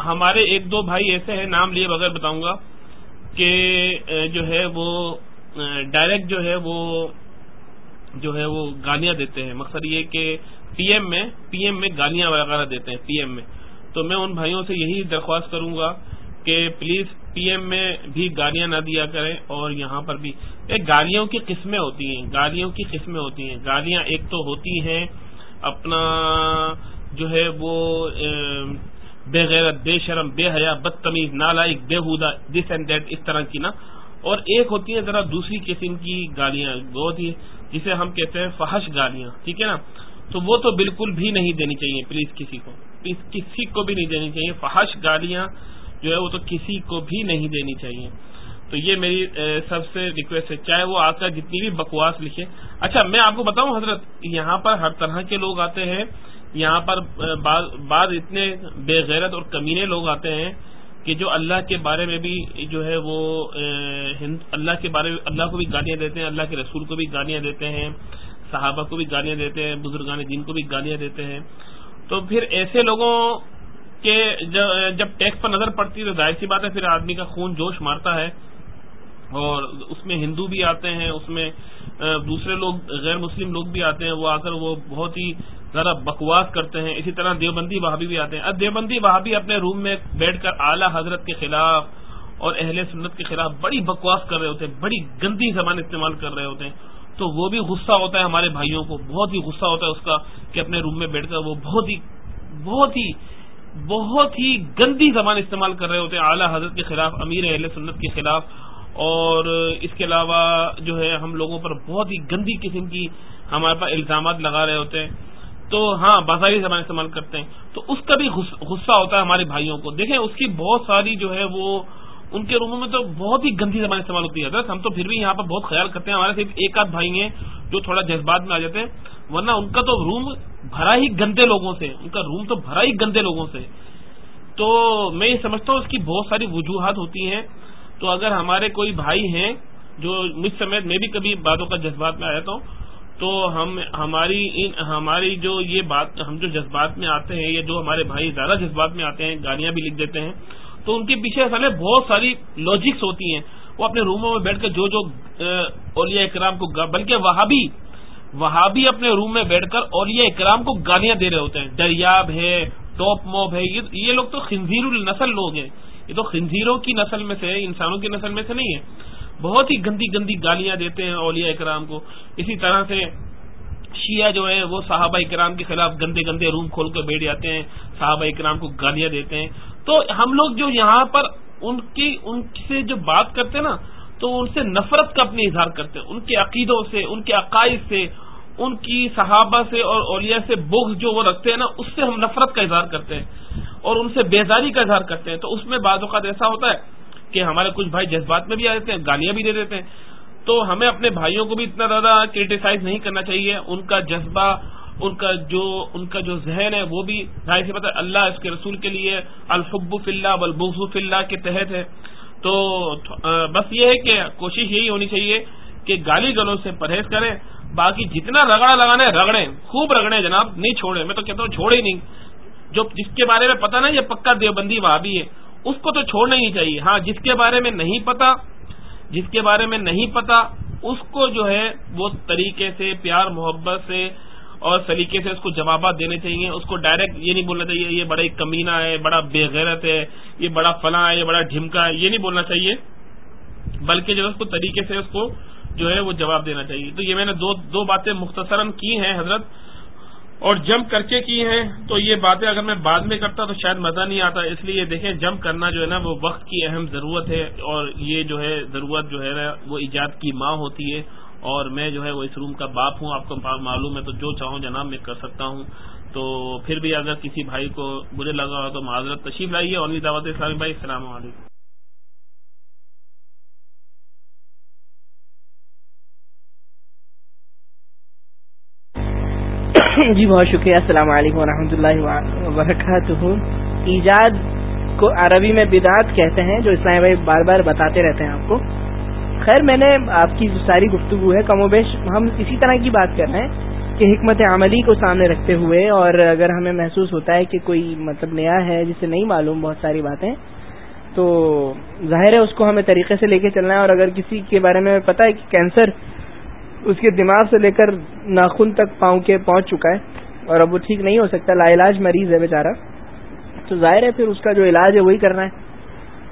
ہمارے ایک دو بھائی ایسے ہیں، نام لیے بغیر بتاؤں گا کہ جو ہے وہ ڈائریکٹ جو ہے وہ، جو ہے وہ گالیاں دیتے ہیں۔ مقصد یہ کہ پی ایم میں، پی ایم میں گالیاں وغیرہ دیتے ہیں، پی ایم میں۔ تو میں ان بھائیوں سے یہی درخواست کروں گا کہ پلیز پی ایم میں بھی گالیاں نہ دیا کریں اور یہاں پر بھی۔ گالیوں کی قسمیں ہوتی ہیں، گالیوں کی قسمیں ہوتی ہیں۔ گالیاں ایک تو ہوتی ہیں اپنا جو ہے وہ بے غیرت، بے شرم، بے حیا، بدتمیز، نالائق، بے دس اینڈ دیٹ اس طرح کی نا۔ اور ایک ہوتی ہے ذرا دوسری قسم کی گالیاں بہت ہی جسے ہم کہتے ہیں فحش گالیاں، ٹھیک ہے نا؟ تو وہ تو بالکل بھی نہیں دینی چاہیے پلیز کسی کو۔ پلیز کسی کو بھی نہیں دینی چاہیے۔ فحش گالیاں جو ہے وہ تو کسی کو بھی نہیں دینی چاہیے۔ تو یہ میری سب سے ریکویسٹ ہے، چاہے وہ آج کا جتنی بھی بکواس لکھے۔ اچھا میں آپ کو بتاؤں، حضرت، یہاں پر ہر طرح کے لوگ آتے ہیں۔ یہاں پر بعض اتنے بے غیرت اور کمینے لوگ آتے ہیں کہ جو اللہ کے بارے میں بھی جو ہے وہ اللہ کے بارے میں، اللہ کو بھی گالیاں دیتے ہیں، اللہ کے رسول کو بھی گالیاں دیتے ہیں، صحابہ کو بھی گالیاں دیتے ہیں، بزرگان دین کو بھی گالیاں دیتے ہیں۔ تو پھر ایسے لوگوں کے جب ٹیکس پر نظر پڑتی ہے تو ظاہر سی بات ہے، پھر آدمی کا خون جوش مارتا ہے۔ اور اس میں ہندو بھی آتے ہیں، اس میں دوسرے لوگ، غیر مسلم لوگ بھی آتے ہیں، وہ آ کر وہ بہت ہی ذرا بکواس کرتے ہیں۔ اسی طرح دیوبندی وہابی بھی آتے ہیں۔ اب دیوبندی وہابی اپنے روم میں بیٹھ کر اعلیٰ حضرت کے خلاف اور اہل سنت کے خلاف بڑی بکواس کر رہے ہوتے ہیں، بڑی گندی زبان استعمال کر رہے ہوتے ہیں۔ تو وہ بھی غصہ ہوتا ہے ہمارے بھائیوں کو، بہت ہی غصہ ہوتا ہے اس کا کہ اپنے روم میں بیٹھ کر وہ بہت ہی بہت ہی بہت ہی گندی زبان استعمال کر رہے ہوتے ہیں اعلیٰ حضرت کے خلاف، امیر اہل سنت کے خلاف۔ اور اس کے علاوہ جو ہے ہم لوگوں پر بہت ہی گندی قسم کی ہمارے پاس الزامات لگا رہے ہوتے ہیں۔ تو ہاں بازاری زبان استعمال کرتے ہیں۔ تو اس کا بھی غصہ ہوتا ہے ہمارے بھائیوں کو۔ دیکھیں، اس کی بہت ساری جو ہے وہ ان کے روموں میں تو بہت ہی گندی زبان استعمال ہوتی ہے۔ ہم تو پھر بھی یہاں پر بہت خیال کرتے ہیں۔ ہمارے صرف ایک آدھ بھائی ہیں جو تھوڑا جذبات میں آ جاتے ہیں۔ ورنہ ان کا تو روم بھرا ہی گندے لوگوں سے، ان کا روم تو بھرا ہی گندے لوگوں سے۔ تو میں یہ سمجھتا ہوں اس کی بہت ساری وجوہات ہوتی ہیں۔ تو اگر ہمارے کوئی بھائی ہیں جو مجھ سمیت میں بھی کبھی باتوں کا جذبات میں آ جاتا ہوں تو ہم ہماری ہماری جو یہ بات، ہم جو جذبات میں آتے ہیں، یا جو ہمارے بھائی زیادہ جذبات میں آتے ہیں، گالیاں بھی لکھ دیتے ہیں، تو ان کے پیچھے اصل میں بہت ساری لاجکس ہوتی ہیں۔ وہ اپنے روموں میں بیٹھ کر جو جو اولیاء اکرام کو بلکہ وہاں بھی وہاں بھی اپنے روم میں بیٹھ کر اولیاء اکرام کو گالیاں دے رہے ہوتے ہیں۔ دریاب ہے ٹاپ موب ہے یہ لوگ تو خنزیر النسل لوگ ہیں۔ یہ تو خنزیروں کی نسل میں سے انسانوں کی نسل میں سے نہیں ہے۔ بہت ہی گندی گندی گالیاں دیتے ہیں اولیاء اکرام کو۔ اسی طرح سے شیعہ جو ہے، وہ صحابہ اکرام کے خلاف گندے گندے روم کھول کے بیٹھ جاتے ہیں، صحابہ اکرام کو گالیاں دیتے ہیں۔ تو ہم لوگ جو یہاں پر ان کی، ان سے جو بات کرتے ہیں نا، تو ان سے نفرت کا اپنے اظہار کرتے ہیں۔ ان کے عقیدوں سے، ان کے عقائد سے ان کی صحابہ سے اور اولیاء سے بغض جو وہ رکھتے ہیں نا، اس سے ہم نفرت کا اظہار کرتے ہیں اور ان سے بیزاری کا اظہار کرتے ہیں۔ تو اس میں بعض اوقات ایسا ہوتا ہے کہ ہمارے کچھ بھائی جذبات میں بھی آ جاتے ہیں، گالیاں بھی دے دیتے ہیں۔ تو ہمیں اپنے بھائیوں کو بھی اتنا زیادہ کریٹیسائز نہیں کرنا چاہیے۔ ان کا جذبہ، ان کا جو، ان کا جو ذہن ہے، وہ بھی ظاہر سی پتہ اللہ اس کے رسول کے لیے الحب فی اللہ بلبوف فی اللہ کے تحت ہے۔ تو بس یہ ہے کہ کوشش یہی ہونی چاہیے کہ گالی گلوں سے پرہیز کریں۔ باقی جتنا رگڑا لگانا ہے رگڑے خوب رگڑے جناب، نہیں چھوڑے میں تو کہتا ہوں چھوڑے ہی نہیں۔ جو جس کے بارے میں پتا نا یہ پکا دیوبندی وہاں بھی ہے، اس کو تو چھوڑنا ہی چاہیے۔ ہاں جس کے بارے میں نہیں پتا، جس کے بارے میں نہیں پتا، اس کو جو ہے، وہ طریقے سے، پیار، محبت سے اور سلیقے سے اس کو جوابات دینے چاہیے۔ اس کو ڈائریکٹ یہ نہیں بولنا چاہیے، یہ بڑا کمینہ ہے، بڑا بے غیرت ہے، یہ بڑا فلاں ہے، یہ بڑا ڈھمکا ہے، یہ نہیں بولنا چاہیے۔ بلکہ جو ہے، اس کو طریقے سے، اس کو جو ہے وہ جواب دینا چاہیے۔ تو یہ میں نے دو دو باتیں مختصراً کی ہیں حضرت، اور جمپ کر کے کی ہیں۔ تو یہ باتیں اگر میں بعد میں کرتا تو شاید مزہ نہیں آتا۔ اس لیے دیکھیں، جمپ کرنا جو ہے نا، وہ وقت کی اہم ضرورت ہے، اور یہ جو ہے ضرورت جو ہے نا، وہ ایجاد کی ماں ہوتی ہے۔ اور میں جو ہے وہ اس روم کا باپ ہوں، آپ کو معلوم ہے، تو جو چاہوں جناب میں کر سکتا ہوں۔ تو پھر بھی اگر کسی بھائی کو برے لگا ہو تو معذرت تشریف لائیے اونلی دعوت اسلامی بھائی، السلام علیکم۔ جی بہت شکریہ، السلام علیکم ورحمۃ اللہ وبرکاتہ۔ ایجاد کو عربی میں بدعت کہتے ہیں، جو اسلام بھائی بار بار بتاتے رہتے ہیں آپ کو۔ خیر، میں نے آپ کی جو ساری گفتگو ہے، کم و بیش ہم اسی طرح کی بات کر رہے ہیں کہ حکمت عملی کو سامنے رکھتے ہوئے، اور اگر ہمیں محسوس ہوتا ہے کہ کوئی مطلب نیا ہے جسے نہیں معلوم بہت ساری باتیں، تو ظاہر ہے اس کو ہمیں طریقے سے لے کے چلنا ہے۔ اور اگر کسی کے بارے میں پتا ہے کہ کینسر اس کے دماغ سے لے کر ناخن تک پاؤں کے پہنچ چکا ہے اور اب وہ ٹھیک نہیں ہو سکتا، لا علاج مریض ہے بیچارہ۔ تو ظاہر ہے پھر اس کا جو علاج ہے وہی کرنا ہے۔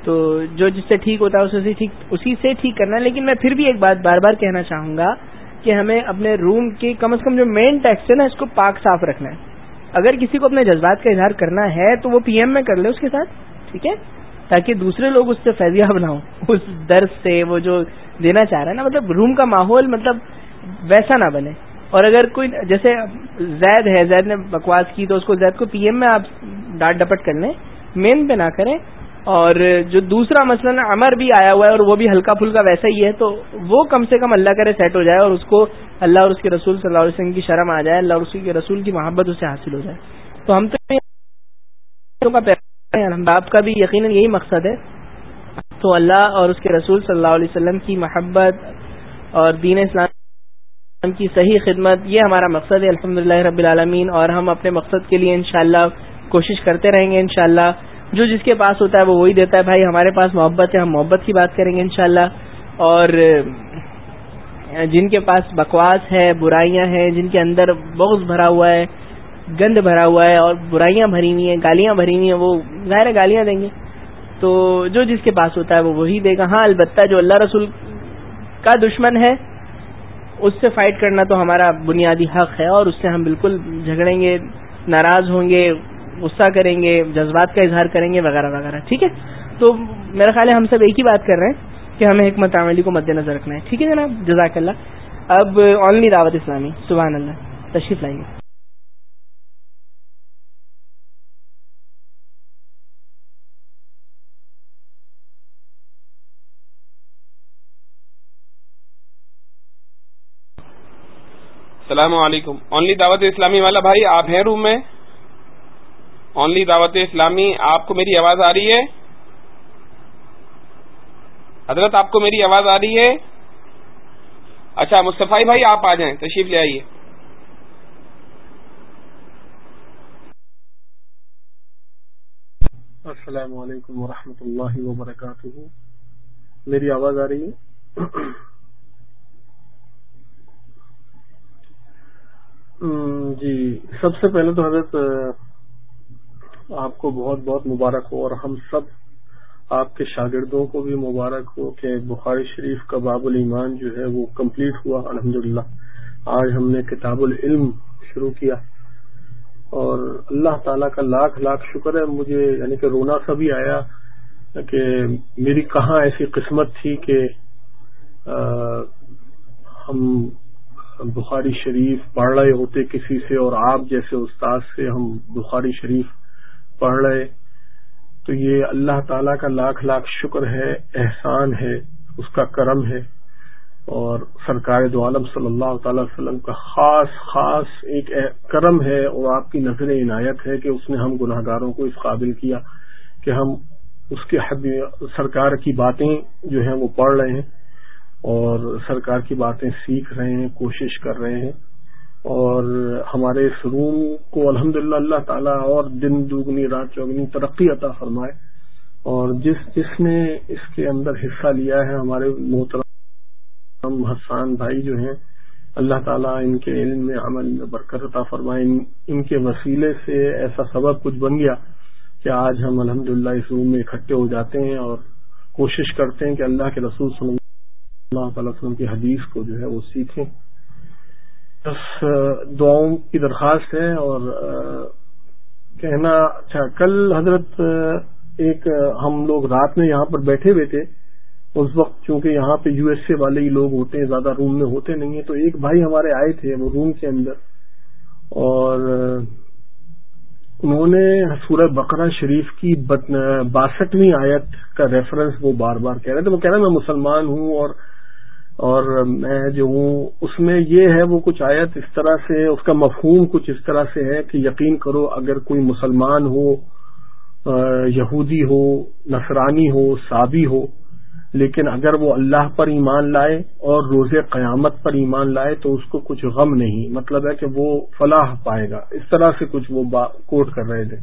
تو جو جس سے ٹھیک ہوتا ہے اسے ٹھیک، اسی سے ٹھیک کرنا ہے۔ لیکن میں پھر بھی ایک بات بار بار کہنا چاہوں گا کہ ہمیں اپنے روم کی کم از کم جو مین ٹیکس ہے نا، اس کو پاک صاف رکھنا ہے۔ اگر کسی کو اپنے جذبات کا اظہار کرنا ہے تو وہ پی ایم میں کر لے اس کے ساتھ، ٹھیک ہے؟ تاکہ دوسرے لوگ اس سے فیضیاب نہ ہوں۔ اس درد سے وہ جو دینا چاہ رہا ہے نا مطلب روم کا ماحول مطلب ویسا نہ بنے۔ اور اگر کوئی جیسے زید ہے، زید نے بکواس کی تو اس کو زید کو پی ایم میں آپ ڈانٹ ڈپٹ کر لیں، مین پہ نہ کریں۔ اور جو دوسرا مسئلہ امر بھی آیا ہوا ہے اور وہ بھی ہلکا پھلکا ویسا ہی ہے، تو وہ کم سے کم اللہ کرے سیٹ ہو جائے اور اس کو اللہ اور اس کے رسول صلی اللہ علیہ وسلم کی شرم آ جائے، اللہ اور اس کے رسول کی محبت اسے حاصل ہو جائے۔ تو ہم تو آپ کا بھی یقیناً یہی مقصد ہے۔ تو اللہ اور اس کے رسول صلی اللہ علیہ وسلم کی محبت اور دین اسلام کی صحیح خدمت، یہ ہمارا مقصد ہے الحمد رب العالمین، اور ہم اپنے مقصد کے لیے انشاءاللہ کوشش کرتے رہیں گے انشاءاللہ۔ جو جس کے پاس ہوتا ہے وہ وہی دیتا ہے، بھائی ہمارے پاس محبت ہے، ہم محبت کی بات کریں گے انشاءاللہ۔ اور جن کے پاس بکواس ہے، برائیاں ہیں، جن کے اندر بغض بھرا ہوا ہے، گند بھرا ہوا ہے، اور برائیاں بھری ہوئی ہیں، گالیاں بھری ہوئی ہیں، وہ ظاہر گالیاں دیں گے۔ تو جو جس کے پاس ہوتا ہے وہ وہی دے گا۔ ہاں البتہ جو اللہ رسول کا دشمن ہے اس سے فائٹ کرنا تو ہمارا بنیادی حق ہے اور اس سے ہم بالکل جھگڑیں گے، ناراض ہوں گے، غصہ کریں گے، جذبات کا اظہار کریں گے، وغیرہ وغیرہ، ٹھیک ہے؟ تو میرا خیال ہے ہم سب ایک ہی بات کر رہے ہیں کہ ہمیں حکمت عملی کو مد نظر رکھنا ہے۔ ٹھیک ہے جناب؟ جزاک اللہ۔ اب آنلی دعوت اسلامی۔ سبحان اللہ۔ تشریف لائیے۔ السلام علیکم۔ اونلی دعوت اسلامی والا بھائی، آپ ہیں روم میں۔ اونلی دعوت اسلامی، آپ کو میری آواز آ رہی ہے؟ حضرت، آپ کو میری آواز آ رہی ہے؟ اچھا مصطفی بھائی، آپ آ جائیں، تشریف لے آئیے۔ السلام علیکم ورحمۃ اللہ وبرکاتہ۔ میری آواز آ رہی ہے؟ جی سب سے پہلے تو حضرت، آپ کو بہت بہت مبارک ہو اور ہم سب آپ کے شاگردوں کو بھی مبارک ہو کہ بخاری شریف کا باب الایمان جو ہے وہ کمپلیٹ ہوا الحمد آج ہم نے کتاب العلم شروع کیا اور اللہ تعالیٰ کا لاکھ لاکھ شکر ہے۔ مجھے یعنی کہ رونا سا بھی آیا کہ میری کہاں ایسی قسمت تھی کہ ہم بخاری شریف پڑھ رہے ہوتے کسی سے اور آپ جیسے استاد سے ہم بخاری شریف پڑھ رہے تو یہ اللہ تعالی کا لاکھ لاکھ شکر ہے، احسان ہے، اس کا کرم ہے۔ اور سرکار دو عالم صلی اللہ تعالی وسلم کا خاص خاص ایک کرم ہے اور آپ کی نظر عنایت ہے کہ اس نے ہم گناہ گاروں کو اس قابل کیا کہ ہم اس کے حد سرکار کی باتیں جو ہیں وہ پڑھ رہے ہیں۔ اور سرکار کی باتیں سیکھ رہے ہیں، کوشش کر رہے ہیں۔ اور ہمارے اس روم کو الحمد اللہ تعالیٰ اور دن دگنی رات چوگنی ترقی عطا فرمائے۔ اور جس جس نے اس کے اندر حصہ لیا ہے، ہمارے محترم حسان بھائی جو ہیں، اللہ تعالیٰ ان کے علم میں، عمل میں برکت عطا فرمائے۔ ان کے وسیلے سے ایسا سبب کچھ بن گیا کہ آج ہم الحمد اس روم میں اکٹھے ہو جاتے ہیں اور کوشش کرتے ہیں کہ اللہ کے رسول صلی اللہ اللہ تعالی وسلم کی حدیث کو جو ہے وہ سیکھیں۔ بس دعاؤں کی درخواست ہے اور کہنا اچھا کل حضرت ایک ہم لوگ رات میں یہاں پر بیٹھے ہوئے تھے۔ اس وقت چونکہ یہاں پہ یو ایس اے والے ہی لوگ ہوتے ہیں، زیادہ روم میں ہوتے نہیں ہیں، تو ایک بھائی ہمارے آئے تھے وہ روم کے اندر۔ اور انہوں نے سورہ بقرہ شریف کی باسٹھویں آیت کا ریفرنس وہ بار بار کہہ رہے تھے۔ وہ کہہ رہے میں مسلمان ہوں اور اور میں جو ہوں، اس میں یہ ہے، وہ کچھ آیت اس طرح سے، اس کا مفہوم کچھ اس طرح سے ہے کہ یقین کرو، اگر کوئی مسلمان ہو یہودی ہو، نصرانی ہو سابی ہو، لیکن اگر وہ اللہ پر ایمان لائے اور روز قیامت پر ایمان لائے تو اس کو کچھ غم نہیں۔ مطلب ہے کہ وہ فلاح پائے گا۔ اس طرح سے کچھ وہ کوٹ کر رہے تھے۔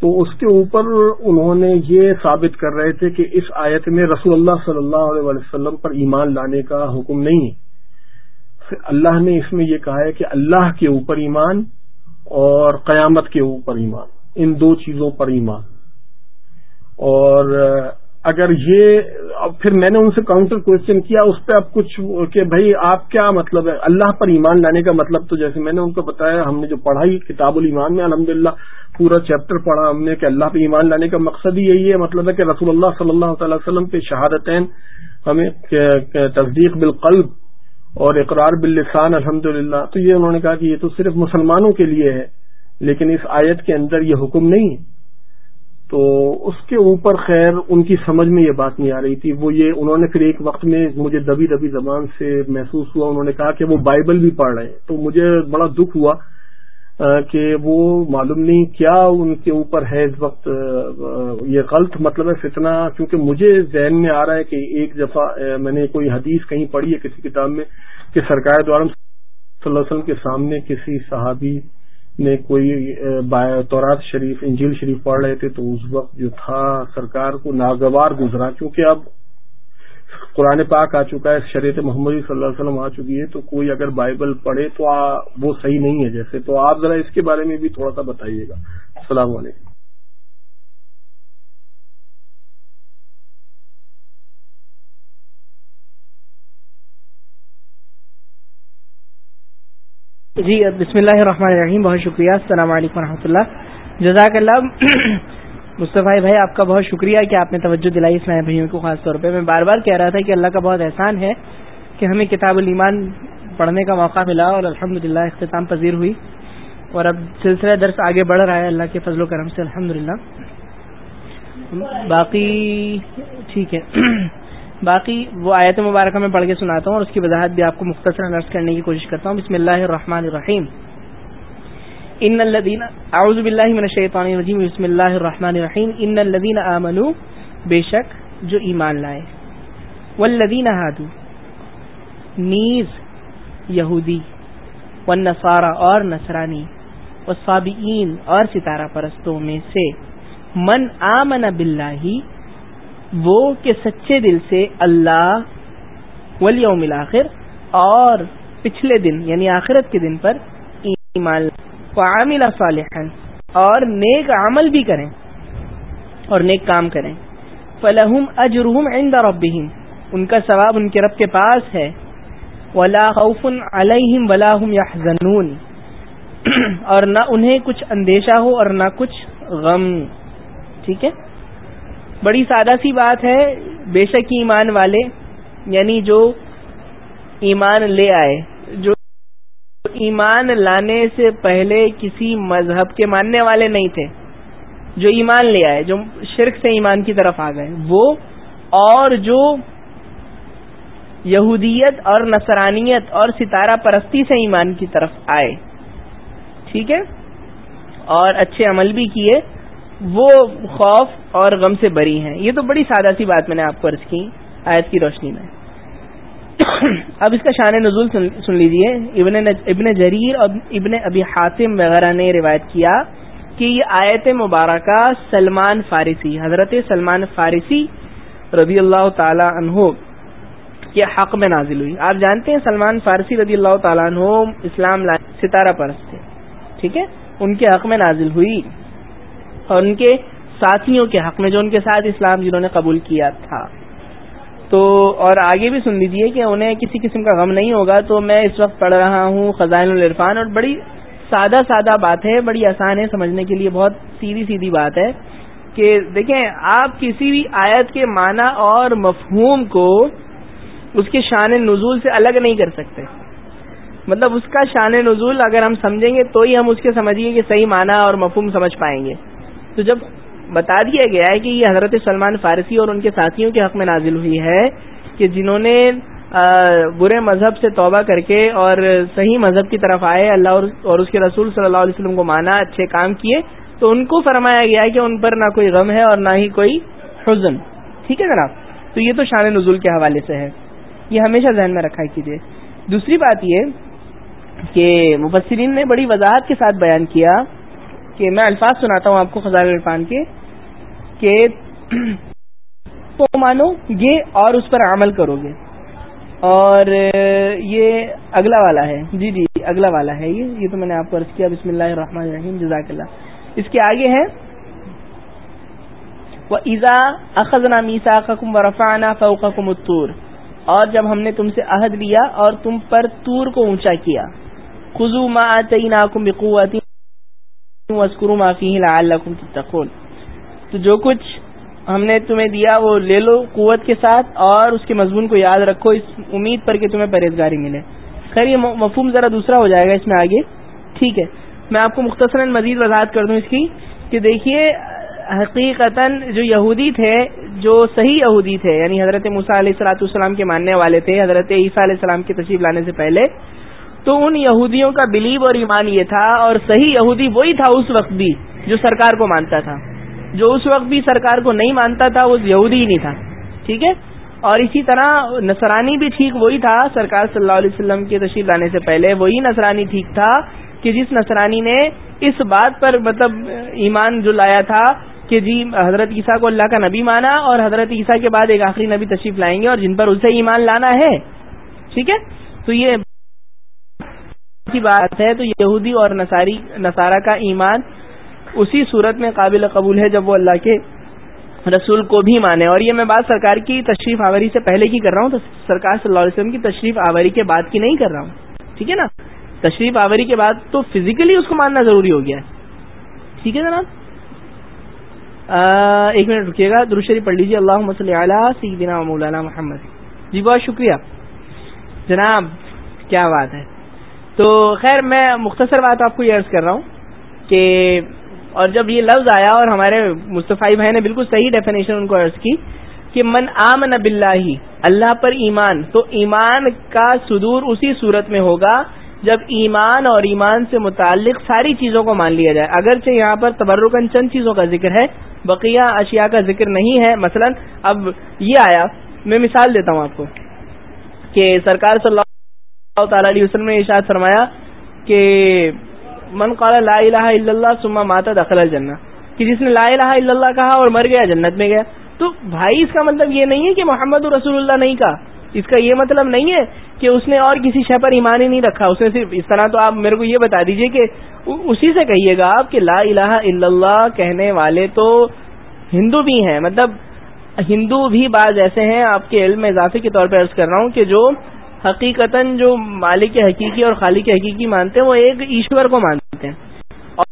تو اس کے اوپر انہوں نے یہ ثابت کر رہے تھے کہ اس آیت میں رسول اللہ صلی اللہ علیہ وسلم پر ایمان لانے کا حکم نہیں ہے۔ اللہ نے اس میں یہ کہا ہے کہ اللہ کے اوپر ایمان اور قیامت کے اوپر ایمان، ان دو چیزوں پر ایمان۔ اور اگر یہ پھر میں نے ان سے کاؤنٹر کوشچن کیا، اس پہ اب کچھ کہ بھائی آپ کیا مطلب ہے؟ اللہ پر ایمان لانے کا مطلب تو جیسے میں نے ان کو بتایا، ہم نے جو پڑھائی کتاب الایمان میں الحمد پورا چیپٹر پڑھا ہم نے کہ اللہ پہ ایمان لانے کا مقصد ہی یہی ہے مطلب ہے کہ رسول اللہ صلی اللہ تعالی وسلم کے شہادتین، ہمیں تصدیق بالقلب اور اقرار باللسان الحمد للہ تو یہ انہوں نے کہا کہ یہ تو صرف مسلمانوں کے لیے ہے، لیکن اس آیت کے اندر یہ حکم نہیں ہے۔ تو اس کے اوپر خیر ان کی سمجھ میں یہ بات نہیں آ رہی تھی۔ وہ یہ انہوں نے پھر ایک وقت میں مجھے دبی دبی زبان سے محسوس ہوا، انہوں نے کہا کہ وہ بائبل بھی پڑھ رہے ہیں۔ تو مجھے بڑا دکھ ہوا کہ وہ معلوم نہیں کیا ان کے اوپر ہے اس وقت یہ غلط مطلب ہے فتنا کیونکہ مجھے ذہن میں آ رہا ہے کہ ایک دفعہ میں نے کوئی حدیث کہیں پڑھی ہے کسی کتاب میں کہ سرکار دوارم صلی اللہ علیہ وسلم کے سامنے کسی صحابی نے کوئی تورات شریف، انجیل شریف پڑھ رہے تھے تو اس وقت جو تھا سرکار کو ناگوار گزرا کیونکہ اب قرآن پاک آ چکا ہے، شریعت محمد صلی اللہ علیہ وسلم آ چکی ہے، تو کوئی اگر بائبل پڑھے تو وہ صحیح نہیں ہے جیسے، تو آپ ذرا اس کے بارے میں بھی تھوڑا سا بتائیے گا۔ السلام علیکم۔ جی بسم اللہ الرحمن الرحیم، بہت شکریہ، السلام علیکم و اللہ۔ جزاک اللہ۔ مصطفی بھائی، آپ کا بہت شکریہ کہ آپ نے توجہ دلائی اسلام بھائیوں کو، خاص طور پہ۔ میں بار بار کہہ رہا تھا کہ اللہ کا بہت احسان ہے کہ ہمیں کتاب الایمان پڑھنے کا موقع ملا اور الحمد للہ اختتام پذیر ہوئی۔ اور اب سلسلہ درس آگے بڑھ رہا ہے، اللہ کے فضل و کرم سے الحمد باقی، ٹھیک ہے۔ باقی وہ آیت مبارکہ میں پڑھ کے سناتا ہوں اور اس کی وضاحت بھی آپ کو مختصر نرس کرنے کی کوشش کرتا ہوں. بسم اللہ الرحمن الرحیم. ان الذين اعوذ باللہ من الشیطان الرجیم. بسم اللہ الرحمن الرحیم. ان الذين امنوا بے شک جو ایمان لائے. والذین هادو نیز یہودی والنصارى اور نصرانی والصابئین اور ستارہ پرستوں میں سے من آمن باللہ وہ کہ سچے دل سے اللہ ولیوم الاخر اور پچھلے دن یعنی آخرت کے دن پر ایمان عامل صالحا، اور نیک عمل بھی کریں اور نیک کام کریں۔ فلحم اجرحم عند ربهم ان کا ثواب ان کے رب کے پاس ہے۔ ولا خوف علیہم ولا هم يحزنون اور نہ انہیں کچھ اندیشہ ہو اور نہ کچھ غم۔ ٹھیک ہے؟ بڑی سادہ سی بات ہے، بے شک ایمان والے یعنی جو ایمان لے آئے، جو ایمان لانے سے پہلے کسی مذہب کے ماننے والے نہیں تھے، جو ایمان لے آئے، جو شرک سے ایمان کی طرف آ گئے، وہ اور جو یہودیت اور نصرانیت اور ستارہ پرستی سے ایمان کی طرف آئے۔ ٹھیک ہے؟ اور اچھے عمل بھی کیے۔ وہ خوف اور غم سے بری ہیں۔ یہ تو بڑی سادہ سی بات میں نے آپ کو عرض کی آیت کی روشنی میں۔ اب اس کا شان نزول سن لیجیے۔ ابن ابن جریر اور ابن ابی حاتم وغیرہ نے روایت کیا کہ یہ آیت مبارکہ سلمان فارسی، حضرت سلمان فارسی رضی اللہ تعالی عنہ کے حق میں نازل ہوئی۔ آپ جانتے ہیں سلمان فارسی رضی اللہ تعالیٰ عنہ اسلام ستارہ پرست تھے، ٹھیک ہے؟ ان کے حق میں نازل ہوئی۔ اور ان کے ساتھیوں کے حق میں جو ان کے ساتھ اسلام جنہوں نے قبول کیا تھا۔ تو اور آگے بھی سن لیجیے کہ انہیں کسی قسم کا غم نہیں ہوگا۔ تو میں اس وقت پڑھ رہا ہوں خزائن العرفان اور بڑی سادہ سادہ بات ہے، بڑی آسان ہے سمجھنے کے لیے، بہت سیدھی سیدھی بات ہے کہ دیکھیں، آپ کسی بھی آیت کے معنی اور مفہوم کو اس کے شان نزول سے الگ نہیں کر سکتے۔ مطلب اس کا شان نزول اگر ہم سمجھیں گے تو ہی ہم اس کے سمجھیے کہ صحیح معنی اور مفہوم سمجھ پائیں گے۔ تو جب بتا دیا گیا ہے کہ یہ حضرت سلمان فارسی اور ان کے ساتھیوں کے حق میں نازل ہوئی ہے کہ جنہوں نے برے مذہب سے توبہ کر کے اور صحیح مذہب کی طرف آئے، اللہ اور اس کے رسول صلی اللہ علیہ وسلم کو مانا، اچھے کام کیے، تو ان کو فرمایا گیا ہے کہ ان پر نہ کوئی غم ہے اور نہ ہی کوئی حزن۔ ٹھیک ہے جناب؟ تو یہ تو شان نزول کے حوالے سے ہے۔ یہ ہمیشہ ذہن میں رکھا کیجیے دوسری بات یہ کہ مبصرین نے بڑی وضاحت کے ساتھ بیان کیا کہ میں الفاظ سناتا ہوں آپ کو خزان عرفان کے، کہ تو مانو گے اور اس پر عمل کرو گے۔ اور یہ اگلا والا ہے۔ جی جی اگلا والا ہے یہ۔ یہ تو میں نے آپ کو عرض کیا۔ بسم اللہ الرحمن الرحیم۔ جزاک اللہ۔ اس کے آگے ہے۔ وہ ایزا اخذنا میسا کم و رفانہ فوقم اور جب ہم نے تم سے عہد لیا اور تم پر تور کو اونچا کیا۔ خزو ما ناکم بقوتی وسکرو معافی لعلکم تتقون۔ تو جو کچھ ہم نے تمہیں دیا وہ لے لو قوت کے ساتھ اور اس کے مضمون کو یاد رکھو، اس امید پر کہ تمہیں پرہیزگاری ملے۔ خیر، یہ مفہوم ذرا دوسرا ہو جائے گا اس میں آگے۔ ٹھیک ہے، میں آپ کو مختصراً مزید وضاحت کر دوں اس کی کہ دیکھیے، حقیقتا جو یہودی تھے، جو صحیح یہودی تھے یعنی حضرت مسا علیہ السلاۃ السلام کے ماننے والے تھے، حضرت عیسیٰ علیہ السلام کی تشریف لانے سے پہلے تو ان یہودیوں کا بلیو اور ایمان یہ تھا اور صحیح یہودی وہی تھا اس وقت بھی جو سرکار کو مانتا تھا۔ جو اس وقت بھی سرکار کو نہیں مانتا تھا، وہ یہودی ہی نہیں تھا۔ ٹھیک ہے؟ اور اسی طرح نصرانی بھی ٹھیک وہی تھا۔ سرکار صلی اللہ علیہ وسلم کے تشریف لانے سے پہلے وہی نصرانی ٹھیک تھا کہ جس نصرانی نے اس بات پر مطلب ایمان جو لایا تھا کہ جی حضرت عیسیٰ کو اللہ کا نبی مانا اور حضرت عیسیٰ کے بعد ایک آخری نبی تشریف لائیں گے اور جن پر اسے ایمان لانا ہے۔ ٹھیک ہے؟ تو یہ بات ہے تو یہودی اور نصاری نصارہ کا ایمان اسی صورت میں قابل قبول ہے جب وہ اللہ کے رسول کو بھی مانے۔ اور یہ میں بات سرکار کی تشریف آوری سے پہلے کی کر رہا ہوں تو سرکار صلی اللہ علیہ وسلم کی تشریف آوری کے بعد کی نہیں کر رہا ہوں۔ ٹھیک ہے نا؟ تشریف آوری کے بعد تو فزیکلی اس کو ماننا ضروری ہو گیا ہے۔ ٹھیک ہے جناب؟ ایک منٹ رکیے گا۔ درشری پڑھ لیجیے اللہ مسلم سیدنا مولانا محمد۔ جی بہت شکریہ۔ جناب، کیا بات ہے؟ تو خیر میں مختصر بات آپ کو یہ عرض کر رہا ہوں کہ اور جب یہ لفظ آیا اور ہمارے مصطفی بھائی نے بالکل صحیح ڈیفینیشن ان کو عرض کی کہ من آمن باللہ، اللہ پر ایمان، تو ایمان کا صدور اسی صورت میں ہوگا جب ایمان اور ایمان سے متعلق ساری چیزوں کو مان لیا جائے۔ اگرچہ یہاں پر تبرکن چند چیزوں کا ذکر ہے، بقیہ اشیاء کا ذکر نہیں ہے۔ مثلا اب یہ آیا، میں مثال دیتا ہوں آپ کو کہ سرکار صلی اللہ تعالی علیہ وسلم نے ارشاد فرمایا کہ من قال لا الہ الا اللہ سما ماتا دخل الجنہ۔ کہ جس نے لا الہ الا اللہ کہا اور مر گیا، جنت میں گیا۔ تو بھائی، اس کا مطلب یہ نہیں ہے کہ محمد رسول اللہ نہیں کہا۔ اس کا یہ مطلب نہیں ہے کہ اس نے اور کسی شے پر ایمان ہی نہیں رکھا۔ اس نے صرف اس طرح تو آپ میرے کو یہ بتا دیجیے کہ اسی سے کہیے گا آپ کہ لا الہ الا اللہ کہنے والے تو ہندو بھی ہیں۔ مطلب ہندو بھی بعض ایسے ہیں، آپ کے علم میں اضافے کے طور پہ عرض کر رہا ہوں کہ جو حقیقتا جو مالک حقیقی اور خالق حقیقی مانتے ہیں، وہ ایک ایشور کو مانتے ہیں۔ اور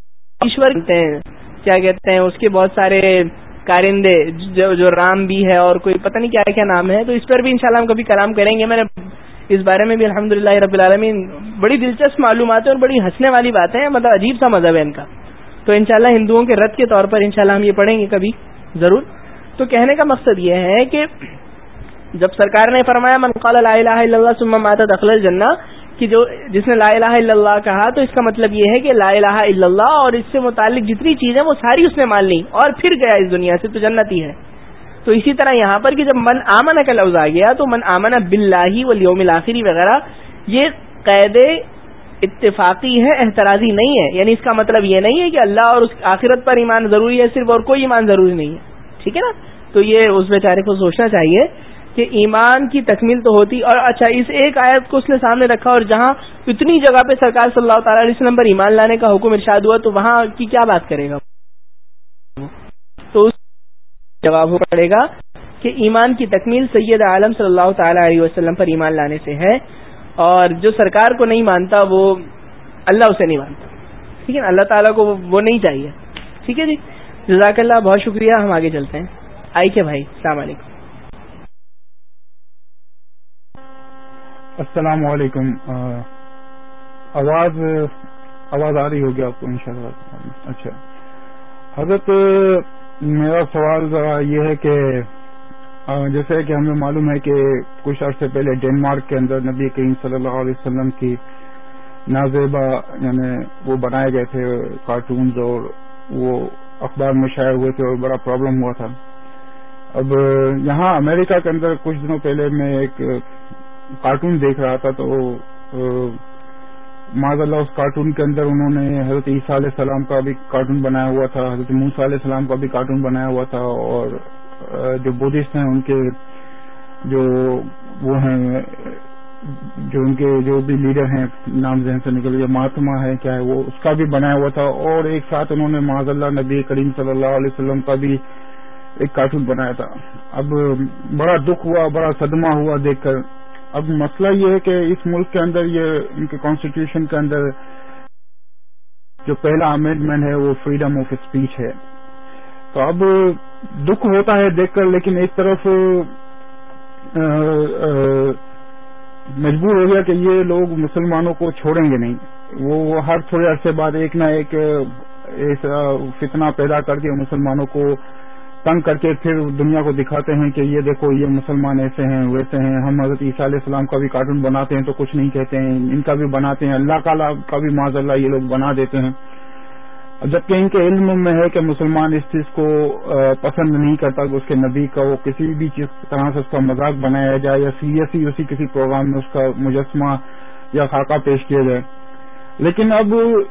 ایشور کہتے ہیں، کیا کہتے ہیں، اس کے بہت سارے کارندے، جو جو رام بھی ہے اور کوئی پتہ نہیں کیا کیا نام ہے، تو اس پر بھی انشاءاللہ ہم کبھی کلام کریں گے۔ میں نے اس بارے میں بھی الحمد رب العالمین بڑی دلچسپ معلومات ہیں اور بڑی ہنسنے والی باتیں ہیں مطلب عجیب سا مذہب ہے ان کا۔ تو انشاءاللہ ہندوؤں کے رد کے طور پر انشاءاللہ ہم یہ پڑھیں گے کبھی، ضرور۔ تو کہنے کا مقصد یہ ہے کہ جب سرکار نے فرمایا، من قال لا الہ الا اللہ ثم مات دخل الجنہ، کہ جو جس نے لا الہ الا اللہ کہا، تو اس کا مطلب یہ ہے کہ لا الہ الا اللہ اور اس سے متعلق جتنی چیزیں وہ ساری اس نے مان لی اور پھر گیا اس دنیا سے، تو جنتی ہے۔ تو اسی طرح یہاں پر کہ جب من آمن کا لفظ آ گیا، تو من آمن بلّہ ولیوم الاخری وغیرہ، یہ قید اتفاقی ہے احتراضی نہیں ہے۔ یعنی اس کا مطلب یہ نہیں ہے کہ اللہ اور اس آخرت پر ایمان ضروری ہے، صرف اور کوئی ایمان ضروری نہیں ہے۔ ٹھیک ہے نا؟ تو یہ اس بیچارے کو سوچنا چاہیے کہ ایمان کی تکمیل تو ہوتی اور اچھا اس ایک آیت کو اس نے سامنے رکھا اور جہاں اتنی جگہ پہ سرکار صلی اللہ تعالی علیہ وسلم پر ایمان لانے کا حکم ارشاد ہوا، تو وہاں کی کیا بات کرے گا؟ تو اس جواب ہو پڑے گا کہ ایمان کی تکمیل سید عالم صلی اللہ تعالی علیہ وسلم پر ایمان لانے سے ہے اور جو سرکار کو نہیں مانتا، وہ اللہ اسے نہیں مانتا۔ ٹھیک ہے اللہ تعالیٰ کو وہ نہیں چاہیے۔ ٹھیک ہے جی؟ جزاک اللہ، بہت شکریہ، ہم آگے چلتے ہیں۔ آئی کے بھائی، السلام علیکم۔ السلام علیکم آواز آواز آ رہی ہوگی آپ کو انشاءاللہ۔ اچھا۔ حضرت، میرا سوال ذرا یہ ہے کہ جیسے کہ ہمیں معلوم ہے کہ کچھ عرصے پہلے ڈینمارک کے اندر نبی کریم صلی اللہ علیہ وسلم کی نازیبا یعنی وہ بنائے گئے تھے کارٹونز اور وہ اخبار میں شائع ہوئے تھے اور بڑا پرابلم ہوا تھا۔ اب، یہاں امریکہ کے اندر کچھ دنوں پہلے میں ایک کارٹون دیکھ رہا تھا تو معذ اللہ اس کارٹون کے اندر انہوں نے حضرت عیسیٰ علیہ السلام کا بھی کارٹون بنایا ہوا تھا، حضرت موسیٰ علیہ السلام کا بھی کارٹون بنایا ہوا تھا اور جو بدھسٹ ہیں ان کے جو وہ ہیں، جو ان کے جو بھی لیڈر ہیں، نام ذہن سے نکل گیا، مہاتما ہے کیا ہے، وہ اس کا بھی بنایا ہوا تھا اور ایک ساتھ انہوں نے معذ اللہ نبی کریم صلی اللہ علیہ وسلم کا بھی ایک کارٹون بنایا تھا۔ اب بڑا دکھ ہوا، بڑا صدمہ ہوا دیکھ کر۔ اب مسئلہ یہ ہے کہ اس ملک کے اندر یہ ان کے کانسٹیٹیوشن کے اندر جو پہلا امینڈمنٹ ہے وہ فریڈم آف اسپیچ ہے۔ تو اب دکھ ہوتا ہے دیکھ کر، لیکن ایک طرف مجبور ہو گیا کہ یہ لوگ مسلمانوں کو چھوڑیں گے نہیں۔ وہ ہر تھوڑے عرصے بعد ایک نہ ایک فتنہ پیدا کر کے مسلمانوں کو تنگ کر کے پھر دنیا کو دکھاتے ہیں کہ یہ دیکھو، یہ مسلمان ایسے ہیں، ویسے ہیں۔ ہم حضرت عیسیٰ علیہ السلام کا بھی کارٹون بناتے ہیں تو کچھ نہیں کہتے ہیں۔ ان کا بھی بناتے ہیں۔ اللہ تعالیٰ کا بھی معذ اللہ یہ لوگ بنا دیتے ہیں۔ جبکہ ان کے علم میں ہے کہ مسلمان اس چیز کو پسند نہیں کرتا کہ اس کے نبی کا وہ کسی بھی چیز طرح سے اس کا مذاق بنایا جائے یا سیریسلی اسی کسی پروگرام میں اس کا مجسمہ یا خاکہ پیش کیا جائے۔ لیکن اب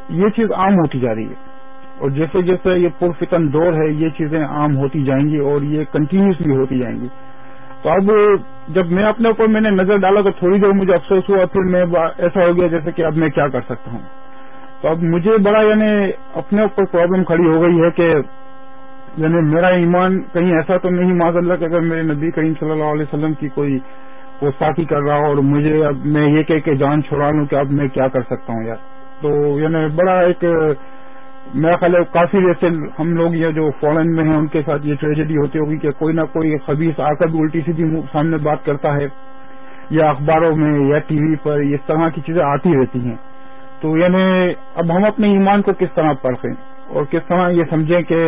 یہ چیز عام ہوتی جا رہی ہے۔ اور جیسے جیسے یہ پرفتن دور ہے، یہ چیزیں عام ہوتی جائیں گی اور یہ کنٹینیوسلی ہوتی جائیں گی۔ تو اب جب میں اپنے اوپر میں نے نظر ڈالا تو تھوڑی دیر مجھے افسوس ہوا، پھر میں ایسا ہو گیا جیسے کہ اب میں کیا کر سکتا ہوں۔ تو اب مجھے بڑا یعنی اپنے اوپر پرابلم کھڑی ہو گئی ہے کہ یعنی میرا ایمان کہیں ایسا تو نہیں، معذ اللہ کہ اگر میرے نبی کریم صلی اللہ علیہ وسلم کی کوئی وہ ساتھی کر رہا ہو اور مجھے اب میں یہ کہہ کے جان چھوڑا لوں کہ اب میں کیا کر سکتا ہوں یار۔ تو یعنی بڑا ایک میرا خیال ہے کافی جیسے ہم لوگ یہ جو فورن میں ہیں، ان کے ساتھ یہ ٹریجڈی ہوتی ہوگی کہ کوئی نہ کوئی خبیص آ کر بھی الٹی سیدھی سامنے بات کرتا ہے، یا اخباروں میں، یا ٹی وی پر اس طرح کی چیزیں آتی رہتی ہیں۔ تو یعنی اب ہم اپنے ایمان کو کس طرح پرکھیں اور کس طرح یہ سمجھیں کہ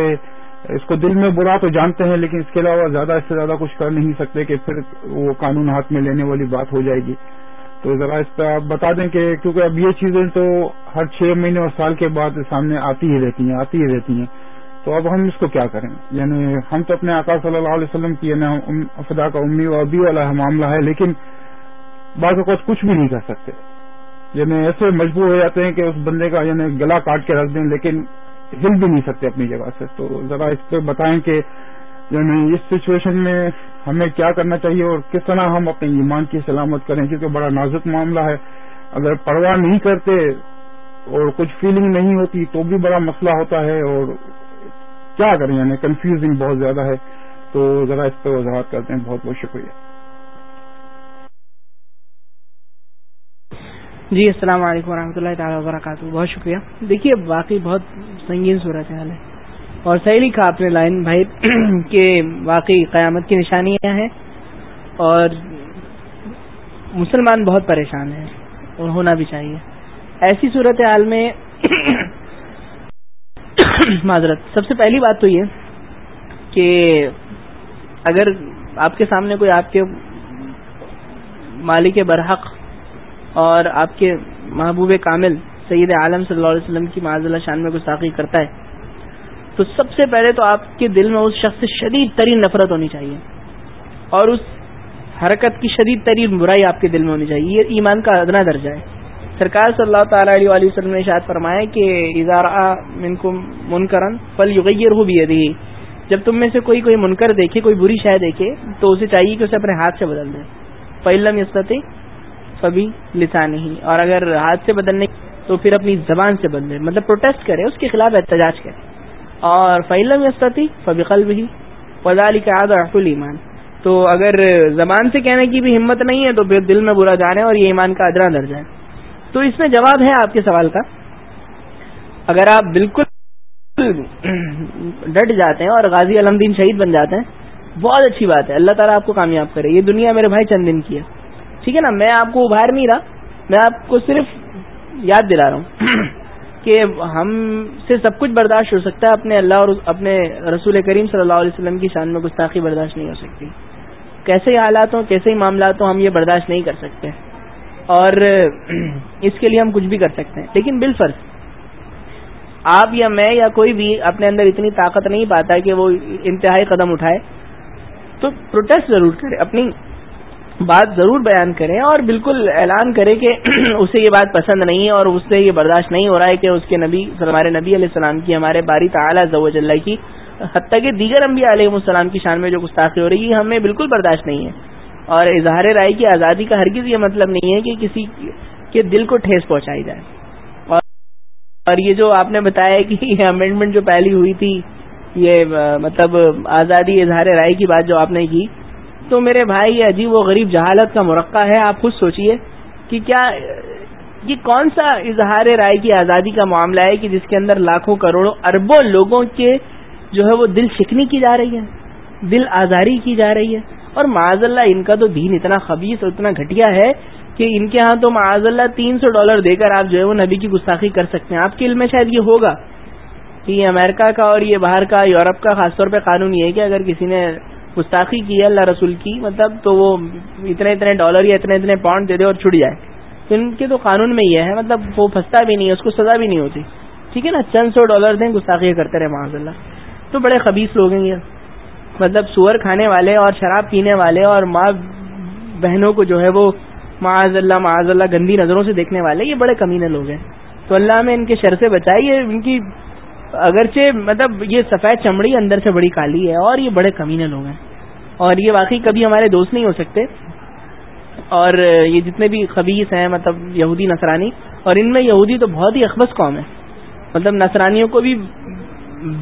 اس کو دل میں برا تو جانتے ہیں، لیکن اس کے علاوہ زیادہ اس سے زیادہ کچھ کر نہیں سکتے کہ پھر وہ قانون ہاتھ میں لینے والی بات ہو جائے گی۔ تو ذرا اس پہ آپ بتا دیں کہ کیونکہ اب یہ چیزیں تو ہر چھ مہینے اور سال کے بعد سامنے آتی ہی رہتی ہیں، آتی ہی رہتی ہیں۔ تو اب ہم اس کو کیا کریں؟ یعنی ہم تو اپنے آقا صلی اللہ علیہ وسلم کی یعنی خدا کا امی و ابی والا معاملہ ہے، لیکن بعض اوقات کچھ بھی نہیں کر سکتے۔ یعنی ایسے مجبور ہو جاتے ہیں کہ اس بندے کا یعنی گلا کاٹ کے رکھ دیں، لیکن ہل بھی نہیں سکتے اپنی جگہ سے۔ تو ذرا اس پہ بتائیں کہ یعنی اس سچویشن میں ہمیں کیا کرنا چاہیے اور کس طرح ہم اپنے ایمان کی سلامت کریں؟ کیونکہ بڑا نازک معاملہ ہے۔ اگر پرواہ نہیں کرتے اور کچھ فیلنگ نہیں ہوتی تو بھی بڑا مسئلہ ہوتا ہے اور کیا کریں؟ یعنی کنفیوزنگ بہت زیادہ ہے۔ تو ذرا اس پہ وضاحت کرتے ہیں۔ بہت بہت شکریہ۔ جی السلام علیکم ورحمۃ اللہ تعالیٰ وبرکاتہ۔ بہت شکریہ۔ دیکھیے، واقعی بہت سنگین صورت حال ہے۔ اور صحیح لکھا آپ نے لائن بھائی کہ واقعی قیامت کی نشانیاں ہیں اور مسلمان بہت پریشان ہیں اور ہونا بھی چاہیے۔ ایسی صورت حال میں معذرت، سب سے پہلی بات تو یہ کہ اگر آپ کے سامنے کوئی آپ کے مالک برحق اور آپ کے محبوب کامل سید عالم صلی اللہ علیہ وسلم کی معذ اللہ شان میں گستاخی کرتا ہے تو سب سے پہلے تو آپ کے دل میں اس شخص سے شدید ترین نفرت ہونی چاہیے اور اس حرکت کی شدید ترین برائی آپ کے دل میں ہونی چاہیے، یہ ایمان کا ادنا درجہ ہے۔ سرکار صلی اللہ تعالی علیہ وسلم نے اشاعت فرمایا کہ اظہار منکرن فل یغیر ہو بھی جب تم میں سے کوئی کوئی منکر دیکھے، کوئی بری شہ دیکھے، تو اسے چاہیے کہ اسے اپنے ہاتھ سے بدل دے۔ فعلم یستی فبی لسانی ہی اور اگر ہاتھ سے بدلنے تو پھر اپنی زبان سے بدلے۔ مطلب پروٹیسٹ کرے، اس کے خلاف احتجاج کرے۔ اور فعلم یستی فبی قلب ہی وزال کا آدر ایمان تو اگر زبان سے کہنے کی بھی ہمت نہیں ہے تو پھر دل میں برا جانے اور یہ ایمان کا ادرا درج ہے تو اس میں جواب ہے آپ کے سوال کا۔ اگر آپ بالکل ڈٹ جاتے ہیں اور غازی علم دین شہید بن جاتے ہیں، بہت اچھی بات ہے۔ اللہ تعالیٰ آپ کو کامیاب کرے۔ یہ دنیا میرے بھائی چند دن کی ہے۔ ٹھیک ہے نا؟ میں آپ کو ابھار نہیں رہا، میں آپ کو صرف یاد دلا رہا ہوں۔ کہ ہم سے سب کچھ برداشت ہو سکتا ہے، اپنے اللہ اور اپنے رسول کریم صلی اللہ علیہ وسلم کی شان میں گستاخی برداشت نہیں ہو سکتی۔ کیسے حالات ہوں، کیسے ہی معاملات ہوں، ہم یہ برداشت نہیں کر سکتے۔ اور اس کے لیے ہم کچھ بھی کر سکتے ہیں۔ لیکن بال فرض آپ یا میں یا کوئی بھی اپنے اندر اتنی طاقت نہیں پاتا کہ وہ انتہائی قدم اٹھائے۔ تو پروٹیسٹ ضرور کرے، اپنی بات ضرور بیان کریں اور بالکل اعلان کرے کہ اسے یہ بات پسند نہیں ہے اور اس سے یہ برداشت نہیں ہو رہا ہے کہ اس کے نبی، ہمارے نبی علیہ السلام کی، ہمارے باری تعالیٰ زوج اللہ کی، حتیٰ کہ دیگر انبیاء علیہ السلام کی شان میں جو گستاخی ہو رہی ہے، ہمیں بالکل برداشت نہیں ہے۔ اور اظہار رائے کی آزادی کا ہرگز یہ مطلب نہیں ہے کہ کسی کے دل کو ٹھیس پہنچائی جائے۔ اور یہ جو آپ نے بتایا کہ یہ امینڈمنٹ جو پہلی ہوئی تھی، یہ مطلب آزادی اظہار رائے کی بات جو آپ نے کی تو میرے بھائی، یہ عجیب و غریب جہالت کا مرقع ہے، آپ خود سوچئے کہ کیا یہ کون سا اظہار رائے کی آزادی کا معاملہ ہے کہ جس کے اندر لاکھوں کروڑوں اربوں لوگوں کے جو ہے وہ دل شکنی کی جا رہی ہے، دل آزاری کی جا رہی ہے؟ اور معاذ اللہ ان کا تو دین اتنا خبیص اور اتنا گھٹیا ہے کہ ان کے ہاں تو معاذ اللہ تین سو ڈالر دے کر آپ جو ہے وہ نبی کی گستاخی کر سکتے ہیں۔ آپ کے علم میں شاید یہ ہوگا کہ یہ امریکہ کا اور یہ باہر کا، یورپ کا، خاص طور پہ قانون یہ ہے کہ اگر کسی نے گستاخی کی ہے اللہ رسول کی مطلب تو وہ اتنے اتنے ڈالر یا اتنے اتنے پاؤنڈ دے دے اور چھٹ جائے۔ تو ان کے تو قانون میں یہ ہے مطلب وہ پھنستا بھی نہیں ہے، اس کو سزا بھی نہیں ہوتی۔ ٹھیک ہے نا؟ چند سو ڈالر دیں، گستاخی کرتے رہے معاذ اللہ۔ تو بڑے خبیص لوگ ہیں یہ۔ مطلب سور کھانے والے اور شراب پینے والے اور ماں بہنوں کو جو ہے وہ معاذ اللہ معاذ اللہ گندی نظروں سے دیکھنے والے، یہ بڑے کمینے لوگ ہیں۔ تو اللہ میں ان کے شر سے بچائے، یہ ان کی اگرچہ مطلب یہ سفید چمڑی اندر سے بڑی کالی ہے اور یہ بڑے کمینے لوگ ہیں اور یہ واقعی کبھی ہمارے دوست نہیں ہو سکتے اور یہ جتنے بھی خبیص ہیں مطلب یہودی نصرانی، اور ان میں یہودی تو بہت ہی اخبص قوم ہے۔ مطلب نصرانیوں کو بھی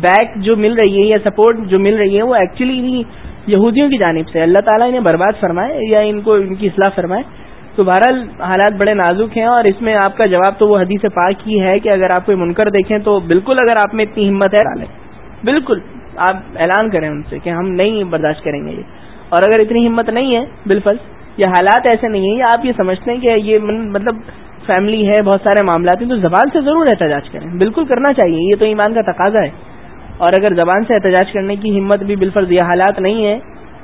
بیک جو مل رہی ہے یا سپورٹ جو مل رہی ہے، وہ ایکچولی یہودیوں کی جانب سے اللہ تعالیٰ انہیں برباد فرمائے یا ان کو ان کی اصلاح فرمائے۔ تو بہرحال حالات بڑے نازک ہیں اور اس میں آپ کا جواب تو وہ حدیث پاک ہی ہے کہ اگر آپ کوئی منکر دیکھیں تو بالکل اگر آپ میں اتنی ہمت ہے بالکل، آپ اعلان کریں ان سے کہ ہم نہیں برداشت کریں گے یہ۔ اور اگر اتنی ہمت نہیں ہے بالفل یا حالات ایسے نہیں ہیں، یا آپ یہ سمجھتے ہیں کہ یہ مطلب فیملی ہے، بہت سارے معاملات ہیں، تو زبان سے ضرور احتجاج کریں۔ بالکل کرنا چاہیے، یہ تو ایمان کا تقاضا ہے۔ اور اگر زبان سے احتجاج کرنے کی ہمت بھی بالفل یہ حالات نہیں ہے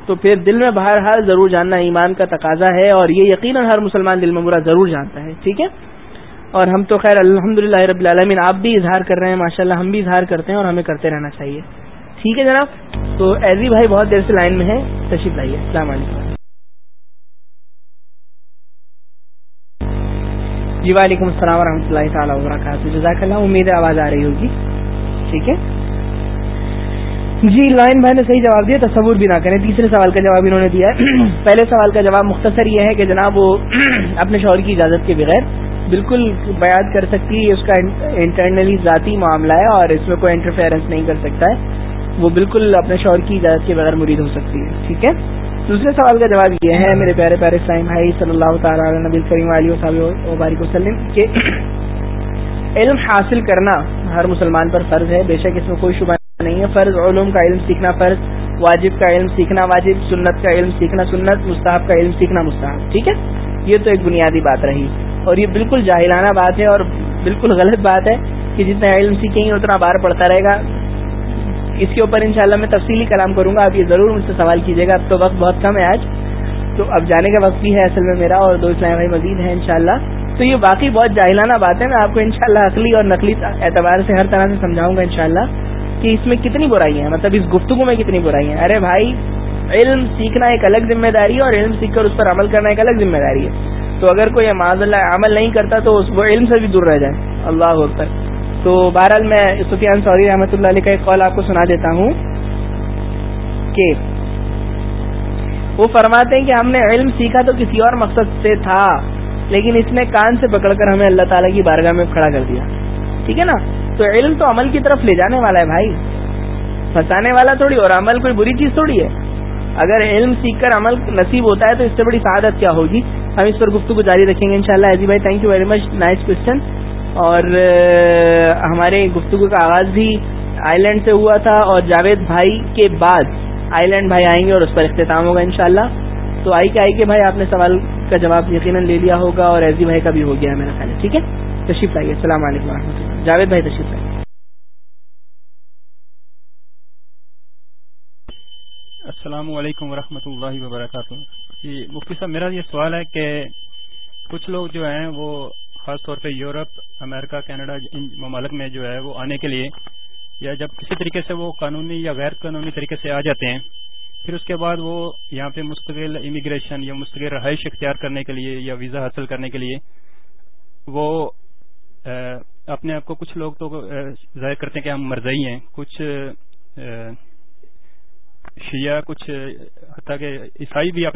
تو پھر دل میں باہر حال ضرور جاننا ایمان کا تقاضا ہے اور یہ یقیناً ہر مسلمان دل میں برا ضرور جانتا ہے، ٹھیک ہے؟ اور ہم تو خیر الحمد رب العالمین آپ بھی اظہار کر رہے ہیں ماشاء اللہ ہم بھی اظہار کرتے ہیں اور ہمیں کرتے رہنا چاہیے۔ ٹھیک ہے جناب؟ تو ایزی بھائی بہت دیر سے لائن میں ہے تشریف لائیے۔ السلام علیکم۔ جی وعلیکم السلام ورحمۃ اللہ تعالیٰ وبرکاتہ۔ جزاک اللہ، امید آواز آ رہی ہوگی۔ ٹھیک ہے؟ جی لائن بھائی نے صحیح جواب دیا، تصور بھی نہ کریں۔ تیسرے سوال کا جواب انہوں نے دیا۔ ہے پہلے سوال کا جواب مختصر یہ ہے کہ جناب وہ اپنے شوہر کی اجازت کے بغیر بالکل بیعت کر سکتی ہے اس کا انٹرنلی ذاتی معاملہ ہے اور اس میں کوئی انٹرفیئرنس نہیں کر سکتا ہے۔ وہ بالکل اپنے شوہر کی اجازت کے بغیر مرید ہو سکتی ہے، ٹھیک ہے؟ دوسرے سوال کا جواب یہ ہے، میرے پیارے پیارے سائم بھائی صلی اللہ تعالیٰ نبی کریم علی صاحب وبارک وسلم کہ علم حاصل کرنا ہر مسلمان پر فرض ہے۔ بے شک اس میں کوئی شبہ نہیں ہے فرض، علوم کا علم سیکھنا فرض، واجب کا علم سیکھنا واجب، سنت کا علم سیکھنا سنت، مستحب کا علم سیکھنا مستحب، ٹھیک ہے؟ یہ تو ایک بنیادی بات رہی۔ اور یہ بالکل جاہلانہ بات ہے اور بالکل غلط بات ہے کہ جتنا علم سیکھیں گے اتنا بار پڑتا رہے گا۔ اس کے اوپر انشاءاللہ میں تفصیلی کلام کروں گا، آپ یہ ضرور مجھ سے سوال کیجیے گا، اب تو وقت بہت کم ہے آج۔ تو اب جانے کا وقت بھی ہے اصل میں میرا اور دو اسلام بھائی مزید ہے انشاءاللہ۔ تو یہ باقی بہت جاہلانہ بات ہے، میں آپ کو انشاءاللہ عقلی اور نقلی اعتبار سے ہر طرح سے سمجھاؤں گا انشاءاللہ۔ کہ اس میں کتنی برائی ہیں؟ مطلب اس گفتگو میں کتنی برائی ہیں؟ ارے بھائی، علم سیکھنا ایک الگ ذمہ داری ہے اور علم سیکھ کر اس پر عمل کرنا ایک الگ ذمہ داری ہے۔ تو اگر کوئی معذ اللہ عمل نہیں کرتا تو وہ علم سے بھی دور رہ جائے۔ اللہ اکبر۔ تو بہرحال میں سفیان سعودی رحمۃ اللہ علیہ کا ایک کال آپ کو سنا دیتا ہوں کہ وہ فرماتے ہیں کہ ہم نے علم سیکھا تو کسی اور مقصد سے تھا، لیکن اس نے کان سے پکڑ کر ہمیں اللہ تعالیٰ کی بارگاہ میں کھڑا کر دیا۔ ٹھیک ہے نا؟ تو علم تو عمل کی طرف لے جانے والا ہے بھائی۔ پھنسانے والا تھوڑی اور عمل کوئی بری چیز تھوڑی ہے۔ اگر علم سیکھ کر عمل نصیب ہوتا ہے تو اس سے بڑی سعادت کیا ہوگی؟ ہم اس پر گفتگو جاری رکھیں گے انشاءاللہ۔ شاء بھائی thank you very much nice question اور ہمارے گفتگو کا آغاز بھی آئی لینڈ سے ہوا تھا اور جاوید بھائی کے بعد آئی لینڈ بھائی آئیں گے اور اس پر اختتام ہوگا انشاءاللہ۔ تو آئی کے آئی کے بھائی، آپ نے سوال کا جواب یقیناً لے لیا ہوگا اور ایزی بھائی کا بھی ہو گیا ہے میرا خیال ٹھیک ہے؟ تشریف لائیے۔ السلام علیکم و رحمۃ اللہ۔ جاوید بھائی تشریف لائیے۔ السلام علیکم ورحمۃ اللہ وبرکاتہ۔ جی مفتی صاحب، میرا یہ سوال ہے کہ کچھ لوگ جو ہیں وہ خاص طور پہ یورپ، امریکہ، کینیڈا، ان ممالک میں جو ہے وہ آنے کے لیے یا جب کسی طریقے سے وہ قانونی یا غیر قانونی طریقے سے آ جاتے ہیں، پھر اس کے بعد وہ یہاں پہ مستقل امیگریشن یا مستقل رہائش اختیار کرنے کے لیے یا ویزا حاصل کرنے کے لیے وہ اپنے آپ کو کچھ لوگ تو ظاہر کرتے ہیں کہ ہم مرضی ہیں۔ کچھ شیعہ، کچھ حتیٰ کہ عیسائی بھی